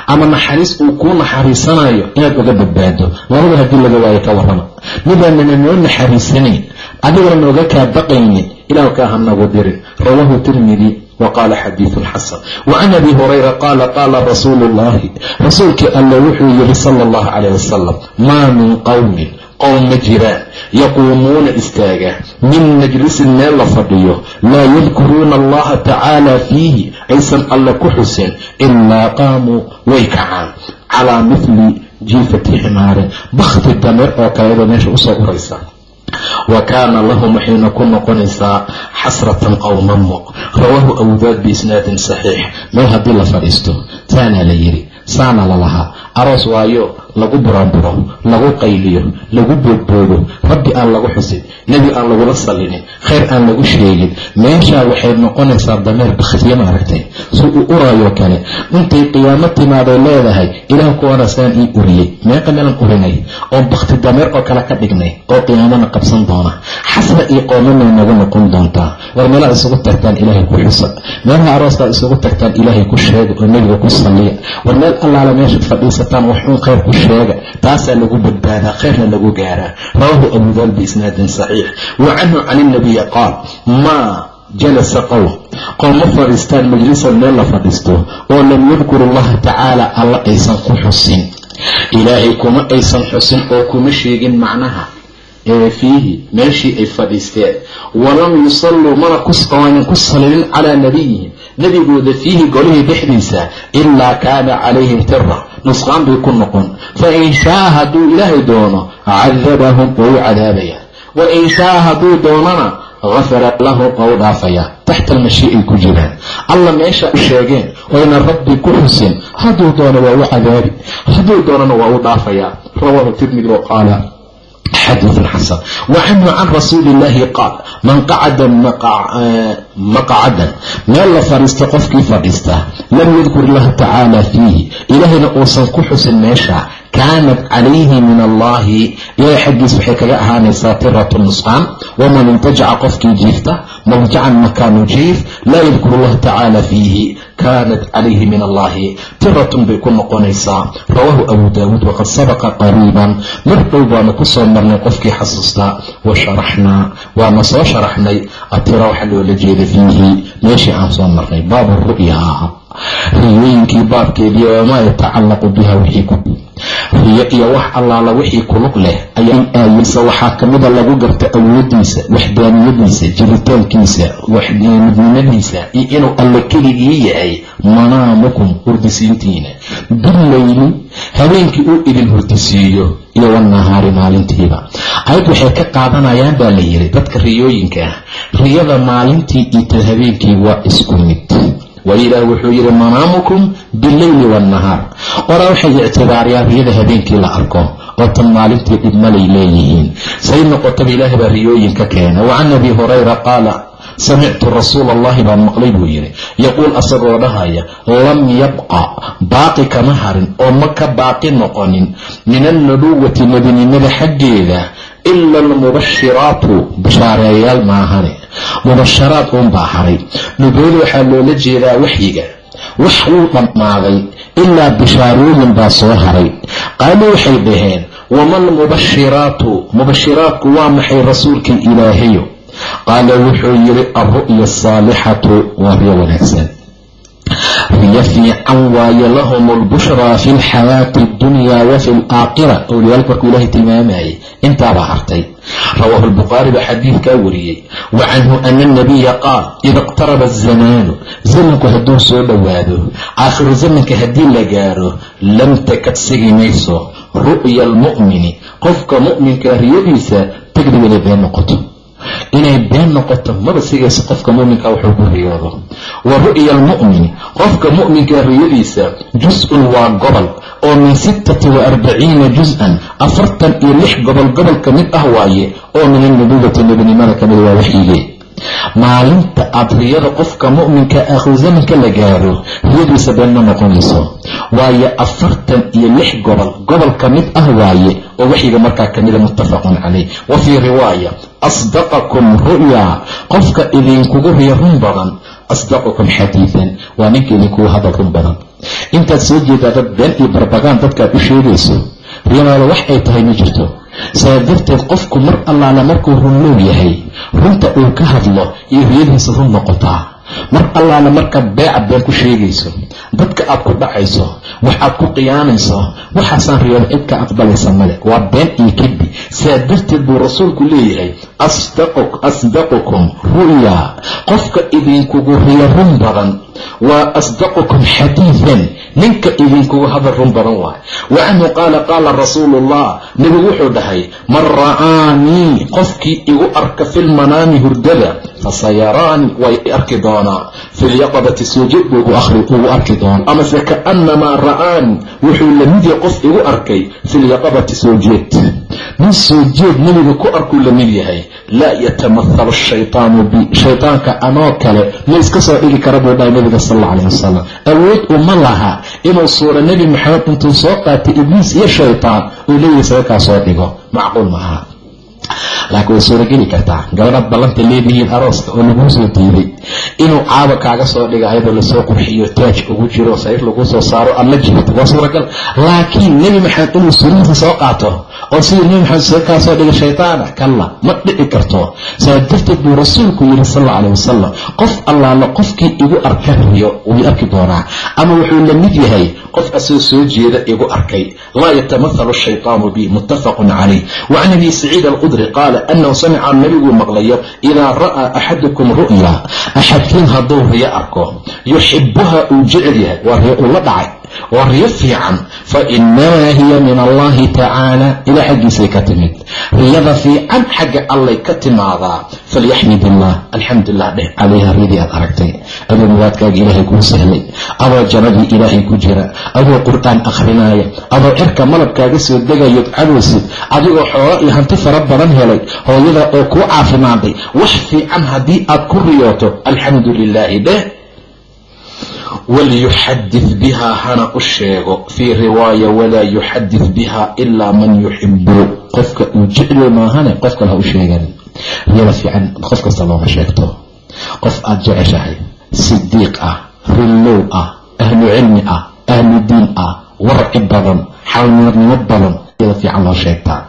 Ama naxariis uu kuu naxariisanayo inaad uga badbaado labada haddii laga waayo ka warrama. Midaanana noo naxariisanayn adigana nooga kaa baqaynin. Ilahu kaa hanagu dirin. Rawaahu tirmidi waqaala xadiiun xasan wacan abi hurayra qaala qaala rasuulu llaahi rasuulkii alla wuxuu yiri sala allahu calayh wasalam maa min qowmin qown ma jiraan yaquumuuna istaaga min majlisin meel la fadhiyo laa yadkuruuna allaha tacaala fiihi aysan alle ku xusin ilaa qaamuu way kacaan calaa mithli jiifati ximaarin bakti dameer oo kaleeda meesha u soo uraysa wa kaana lahum waxayna ku noqonaysaa xasratan qowmamo rawaahu awdaad biisnaadin saxiix meel haddii la fadhiisto saanaa la yidhi saana la lahaa aroos waayo lagu buraanburo lagu qayliyo lagu boodboodo rabbi aan lagu xusin nebi aan lagula sallinin khayr aan lagu sheegin. Meeshaa waxay noqonaysaa dameer bakhtiye maaragtay si uu uraayo kale. Intay qiyaamo timaaday leedahay ilaah kuwana saan ii uriyey. Meeqa meelan urinay oon bakhti dameer oo kale ka dhignay oo qiyaamana qabsan doona. Xasra iyo qoomamay nagu noqon doontaa war meelaha isugu tagtaan ilaahay ku xusa. Meelaha aroostaa isugu tagtaan ilaahay ku sheega oo nebiga ku salliya. War meel allaala meesha fadhiisataan waxuun khayr ku sheega taasaa lagu badbaadaa khayrna lagu gaaraa. Rawaahu abu daal biisnaadin saxiix. Wa canhu can ilnabiyi qaal maa jalasa qowm qowm ma fadhiistaan majlisan meel la fadhiisto oo lam yadkuru allaha tacaala alla aysan ku xusin. Ilaahay kuma aysan xusin oo kuma sheegin macnaha ee fiihi meeshii ay fadhiisteen walam yusalluu mana kuaanan ku salinin calaa nabiyihim nebigooda fiihi golihii dhexdiisa ilaa kaana calayhim tira nusqaan bay ku noqon. Fa in shaaa hadduu ilaahay doono cadabahum waa u cadaabayaa wa in shaaa hadduu doonana gafara lahum waa u dhaafayaa taxta almashii ay ku jiraan. Alla meesha u sheegeen oyna rabbi ku xusin. Hadduu doono waa u cadaabi hadduu doonana waa u dhaafayaa rawaahu tirmidi wa qaala xadiiثun xasan wa canhu can rasuuli اllaahi qaal man qacada maqcadan meel la fadhiista qofkii fadhiista lam yadkur illaha tacaala fiihi ilaahayna uusan ku xusin meesha kaanat calayhi min allahi ilahay xaggiis waxay kaga ahaanaysaa tiratu nusqaan waman intajaca qofkii jiifta maljacan makaanu jiif laa yadkuru allaha tacaala fiihi kaanat calayhi min allahi tiratun bay ku noqonaysaa rawaahu abu daawuud waqad sabaqa qariiban mar dhow baanu ku soo marnay qofkii xasuustaa wa sharaxnaa waana soo sharaxnay atira waxaa loola jeeda fiihi meeshii aan soo marnay baabu ru'ya riyooyinkii baabkeedii wamaa yatacallaqu biha wixii ku riyo iyo wax allaala wixii kulug leh ayaa waxaa kamida lagu garta awoodiisa waxdaaniyadiisa jiritaankiisa midnimadiisa iyo inuu alle keligii yahay manaamukum hurdisiintiina billayli habeenkii uu idin hurdisiiyo iyo wanahaari maalintiiba. Ayad waxay ka qaadanayaan baa la yidhi dadka riyooyinka ah. Riyada maalintii iyo tan habeenkii waa isku mid. Waayo ilaah wuxuu yidhi manaamukum bileyli waannahaar oraa waxay ictibaariyaan riyada habeenkii la arko oo tan maalintii dhibmalay leeyihiin. Say noqotaba ilaahay baa riyooyinka keena. Wa can abi hurayra qaala samictu rasuula allahi baan maqlay buu yidhi. Yaquul asagoo dhahaya lam yabqa baaqi kama harin oo ma ka baaqi noqonin min alnubuwati nebinimada xaggeeda ila almubashiraatu bashaareeyaal maahane mubasharaad uunbaa haray. Nubuwada waxaa loola jeedaa waxyiga. Wax wuu dhammaaday ilaa bishaarooyin baa soo haray. Qaaluu waxay dhaheen wama almubashiraatu mubashiraadku waa maxay rasuulkii ilaahayo qaala wuxuu yidhi alru'ya asaalixatu waa riyo wanaagsan. Riyo fiican waaye lahum albushraa fi lxayaati wa fi alaakhira owliyaalka markuu ilaahay tilmaamayay intaabaa hartay. Rawaahu lbukhaari baa xadiidkaa wariyey. Wa canhu ana anabiya qaal ida iqtaraba azamaanu zamanku hadduu soo dhowaado aakhiru zamanka haddii la gaaro lam takad sigi mayso ru'ya almu'mini qofka mu'minka riyadiisa inay been noqoto inay been noqoto maba sigayso qofka muminka wuxuu riyoodo. Wa ru'ya almu'mini qofka mu'minka riyadiisa jus-un waa gobol oo min sittati wa arbaciina jus-an afartan iyo lix gobol gobol ka mid ah waaye oo min alnubuwati nebinimada ka mid waa waxyigee maalinta aad riyada qofka mu'minka aakhiru zamanka la gaaro riyadiisa been ma noqonayso. Waayo afartan iyo lix gobol gobol ka mid ah waaye oo waxyiga markaa kamida muttafaqun calayh. Wa fii riwaaya asdaqakum ru'ya. Qofka idinkugu riya run badan asdaqukum xadiidan. Waa ninka idinkugu hadal run badan. Intaad soo jeedaa dad been iyo barbagaan dadkaad u sheegayso riyadaada wax ay tahay ma jirto saa darteed qofku mar allaala markuu runlow yahay runta uu ka hadlo iyo riyadiisa run noqotaa. Mar allaala markaad beeca been ku sheegayso dadka aad ku dhacayso waxaad ku qiyaanayso waxaasaan riyada cid ka aqbalaysa male. Waa been iyo kedi saa darteed buu rasuulku leeyahay asdaqukum ru'ya. Qofka idinkugu riyo run badan waa asdaqukum xadiidan ninka idinkugu hadal run badan waay. Wa canhu qaala qaala rasuulu ullah nebigu wuxuu dhahay man ra'aanii qofkii igu arka filmanaami hurdada fasayaraani way arki doonaa. Filyaqabati suujid buu ugu arki doona amase kaanamaa ra'aani wuxuu la mid yahay qof igu arkay filyaqabati suujeed nin suujeed nebiga ku arkuu la mid yahay laa yatamahalu shaytaanu bi shaytaanka anoo kale ma iska soo dhigi kara buu dhahay nabiga sal alla alayh wasalam awood uma laha inuu suura nebi maxamed intuu soo qaatay ibliis iyo shaytaan uu leeyahay sabakaa soo dhigo. Macquul maaha laakiin way suurageli kartaa. Gabadhaad ballanta leedihiin arooska oo laguu soo diiday. Inuu caaba kaaga soo dhiga ayadoo la soo qurxiyo taaj ugu jiro sariir laguu soo saaro aad la jibato waa suuragal. Laakiin nebi maxamed inuu suurihiisa soo qaato oo sidii nebi maxamed soo kaa soo dhiga shaytaana kalla ma dhici karto. Saa darteed buu rasuulku yidhi sal alla wasalam qof allaala qofkii igu arka riyo wuu arki doonaa. Ama wuxuu la mid yahay qof asagoo soo jeeda igu arkay. Laa yatamahalu shaytaanu bi muttafaqun calayh wacan abi saciid alqudri qaala anahu samica nabiguu maqlayo idaa ra'aa axadukum ru'ya. Axadkiin hadduu riyo arko yuxibuha uu jecel yahay. Waa riyo uu la dhacay waa riyo fiican fa inamaa hiya min allahi tacaala ilaa xaggiisay ka timid. Riyada fiican xagga allay ka timaadaa falyaxmid illah alxamdulilah dheh calayha riyadii aad aragtay. Adoo muwaadkaaga ilaahay kuu sahlay adoo jannadii ilaahay ku jira adoo qur'aan akhrinaya adoo cirka malabkaaga soo degayood cadowsid adigoo xoolo iyo hanti fara badan helay hooyada oo kuu caafimaaday wax fiican haddii aad ku riyooto alxamdu lilaahi dheh walyuxadid biha hana u sheego fii riwaaya walaa yuxadid biha ilaa man yuxibu qofka uu jeclo maahane qof kale ha u sheegan riyada fiican qof kasta looma sheegto qof aad jeceshahay sidiiq ah rillow ah ahlu cilmi ah ahlu diin ah warci badan xalmirnimo badan riyada fiican loo sheegtaa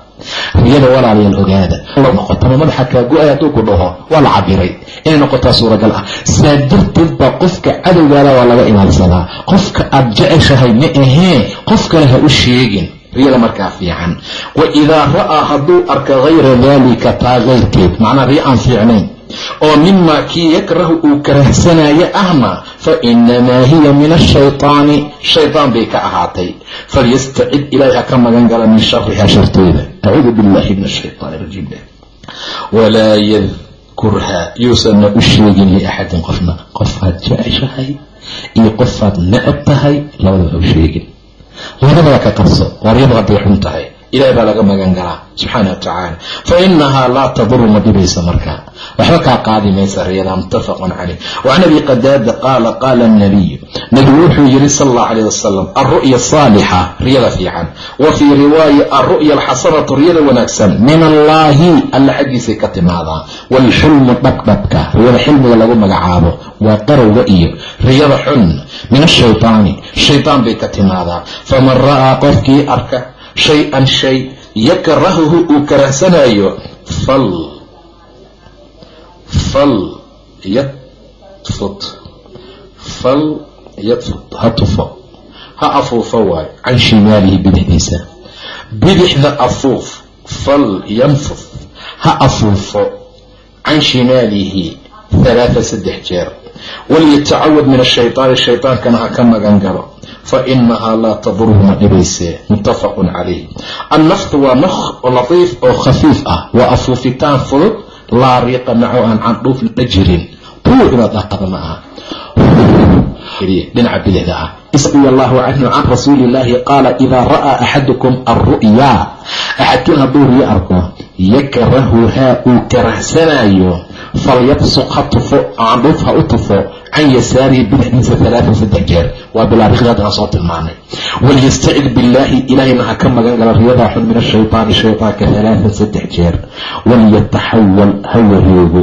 riyada walaalayaal ogaada. Noqotama madaxa kaagu-ay hadduu ku dhaho waa la cabiray inay noqotaa suuragal ah. Saa darteed baa qofka cadowgaada waa laga ilaalsadaa qofka aad jeceshahay ma ahee qof kale ha u sheegin. Riyada markaa fiican. Wa idaa ra'aa hadduu arka hayra daalika taa kayrkeed macnaa riyo aan fiicnayn oo mimaa kii yakrahu uu karahsanaayo ahna fa inamaa hiya min ashaytaani shaytaan bay ka ahaatay. Falyastacid ilaahi ha ka magan gala min shariha sharteeda acuudu billahi min ashaytaan rajiim walaa yadkurha yuusanna u sheegin liaxadin qofna. Qofaad jeceshahay iyo qofaad necab tahay labadaba u sheegin. Labadaba ka qabso waryadu hadday xun tahay ilahay baa laga magan galaa subxaana wa tacaala fa inahaa laa taduru ma dhibaysa markaa waxba kaa qaadi maysa riyada muttafaqun caleyh wacan abi qadaada qaala qaala nabiyu nebigu wuxuu yidhi sal allahu calayh wasalam alru'ya saalixa riyada fiican. Wa fii riwaaya alru'ya alxasanatu riyada wanaagsan. Min allaahi alla xaggiisay ka timaadaa waalxulmu dhabdhabka riyada xilmiga lagu magacaabo. Waa qarowga iyo riyada xun min ashaytaani shaytaan bay ka timaadaa faman ra'aa qofkii arka shay-an shay yakrahuhu uu karahsanayo fal fal yadfut fal yadfut ha tufo ha afuufo waayo can shimaalihi bidixdiisa bidixda afuuf fal yanfuf ha afuufo can shimaalihi halaata saddex jeer walyatacawad min ashaytaani shaytaankana ha ka magan galo fa inahaa laa tadurhu ma dhibaysee muttafaqun calayh annaftu waa naf latiif oo khafiif ah waa afuufitaan fudud laa riiqa maco aan candhuuf la jirin buu inaad dhaqada ma aha dhinaca bidixda ah radi allahu canhu can rasuuli illaahi qaala idaa ra'aa axadukum alru'yaa axadkiin hadduu riyo arko yakrahuhaa uu karahsanayo falyabsuq ha tufo candhuuf ha u tufo can yasaarihi bidixdiisa alaaan saddex jeer. Waa bilaa riqdad aan soo tilmaanay walyastacid billaahi ilaahayna ha ka magan gala riyadaa xun min ashaytaani shaytaanka alaaan saddex jeer. Walyataxawal ha wareego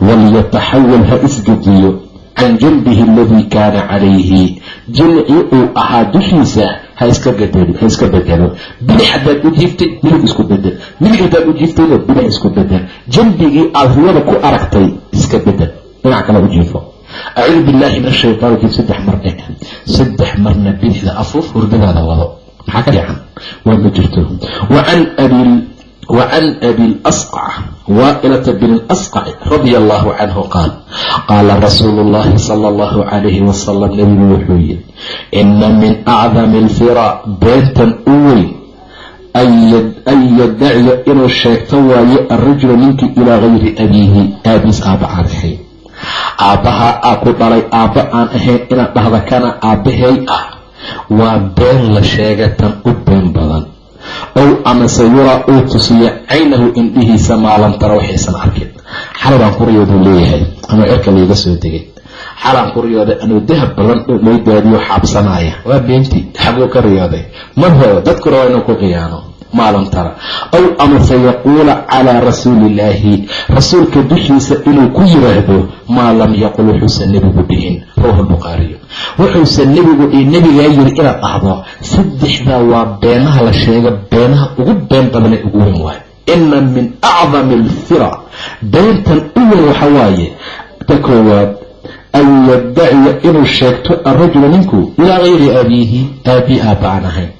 walyataxawal ha isgediyo can janbihi aladii kaana calayhi jilci uu ahaa dushiisa ha iska bedelo. Bidix hadaad u jiiftay midig isku bedel. Midig hadaad u jiiftayna bidix isku bedel. Janbigii aad riyada ku aragtay iska bedel. Dhinac kale u jiifo. Acuudu billaahi min ashaytaan rajiim saddex mar dheh saddex marna bidixda afuuf hurdadaada wado. Maxaa ka fiican? Waa ma jirto wacan abi lasqaca waailata bni lasqaci radia allahu canhu qaal qaala rasuulu llahi sala allahu calayhi wasalam nebigu wuxuu yidhi ina min acdami alfira beentan u weyn an yadaciya inuu sheegto waaye alrajulu ninkii ilaa gayri abiihi aabiis aabba aan ahayn. Aabbahaa aa ku dhalay aabba aan ahayn inaad dhahda kana aabbahay ah. Waa been la sheegatan u been badan ow amase yuraa uu tusiya caynahu indhihiisa maalam tara waxaysan arkin ku riyooduu leeyahay ama cirka layga soo degay. Xalaan ku riyooday anuu dahab badan lay daadiyo xaabsanaya. Waa beentii xaguu ka riyooday. Mar hore dadku rabaa inuu ku qiyaano maalam tara ow amase yaquula calaa rasuulillaahi rasuulka dushiisa inuu ku yiraahdo maa lam yaqul wuxuusan nebigu dhihin rawahu lbukhaariyu wuxuusan nebigu dhihin nebigaa yiri inaad dhahdo saddexdaa waa beenaha la sheega beenaha ugu been badane ugu weyn waayo ina min acdami alfira beentan u weyn waxa waaye ta koowaad an yadaciya inuu sheegto arajulu ninku ilaa gayri abiihi aabii aabba ahayn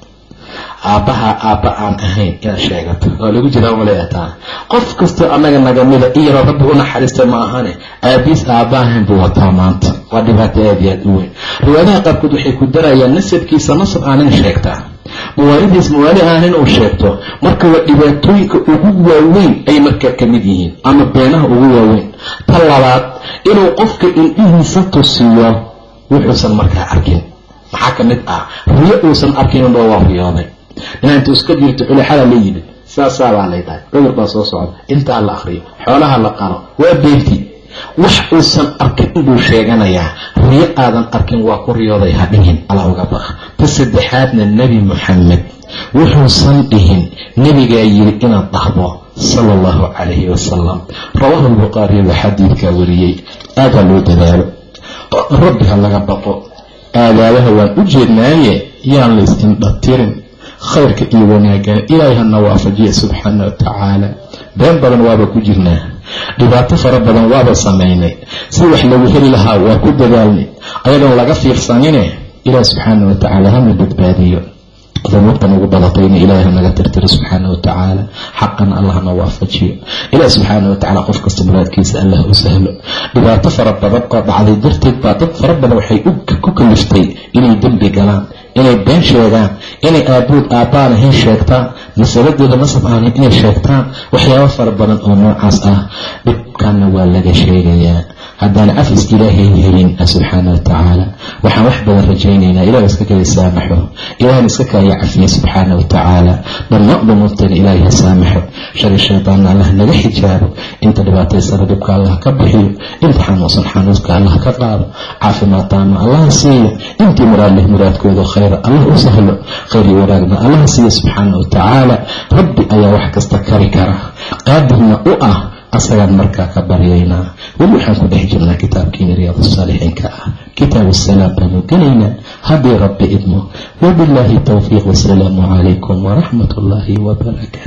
aabbaha aabba aan ahayn inaad sheegato. Waa lagu jiraa maleetaa qof kastoo annaga nagamida yaroo rabbi u naxariista ma ahane aabiis aabba ahayn buu wataa maanta. Waa dhibaato aad iyo aad u weyn. Riwaadaha qaarkood waxay ku darayaan nasabkiisa nasab aanin sheegtaa mawaalidiis mawaali aanin uu sheegto. Marka waa dhibaatooyinka ugu waaweyn ay markaa ka mid yihiin ama beenaha ugu waaweyn. Ta labaad inuu qofka indhihiisa tusiyo wuxuusan markaa arkin maxaa ka mid ah riyo uusan arkin waa riyooday. Inaa intu iska jirto culexada la yimid saasaabaa lay dhahay. Cudur baa soo socda. Intaa la akriyo xoolaha la qaro waa beenti. Wax uusan arkin buu sheeganayaa riyo aadan arkin waa ku riyooday ha dhihin. Alla uga baqa ta saddexaadna nebi moxamed wuxuusan dhihin nebigaa yiri inaad dhahdo sala allahu calayhi wasalam rawaahu lbukhaariy baa xadiidkaa wariyey aadaa loo dadaalo. Rabbi ha laga baqo aadaabaha waan u jeednaaye yaan lays indhatirin khayrka iyo wanaagana ilaahay hana waafajiya subxaana wa tacaala. Been badan waaba ku jirnaa. Dhibaato fara badan waaba samaynay. Si wax lagu heli lahaa waa ku dadaalnay. Ayadoon laga fiirsanine ilaah subxaana wa tacaala hana badbaadiyo dunuubtan ugu badatayna ilaahay hanaga tirtiro subxaana wa tacaala xaqana allah hana waafajiyo ilaah subxaana wa tacala qof kasta muraadkiisa allah u sahlo. Dhibaato fara badan oo dhacday darteed baa dad fara badan waxay ku kaliftay inay dembi galaan inay been sheegaan inay aabood aabbaan ahayn sheegtaan masaladooda nasab aanay inay sheegtaan waxyaabo fara badan oo noocaas ah dhibkanna waa laga sheegayaa. Haddaan cafis ilaahay helin subxaana wa tacaala. Waxaan wax badan rajaynaynaa ilah iska kala saamaxo. Ilahna iska kaya cafiye subxaana wa tacaala. Dhammaan dunuubteena ilaahay ha saamaxo. Shari shaydaanna allah naga xijaabo. Inta dhibaataysana dhibka allah ka bixiyo. Inta xanuunsan xanuuska allah ka qaado. Caafimaad allah siiyo. Intii muraad leh muraadkooda khayra allah u sahlo khayr iyo wanaagna allah siiyo subxaana wa tacaala rabbi ayaa wax kasta kari kara. Qaadirna u ah asagaan markaa ka baryaynaa weli waxaan ku dhex jirnaa kitaabkiina riyaad saalixiinka ah. Kitaab asalaam baanu gelaynaa. Haddii rabbi idmo wabilaahi towfiiq wasalaamu calaykum waraxmat ullaahi wabarakaatu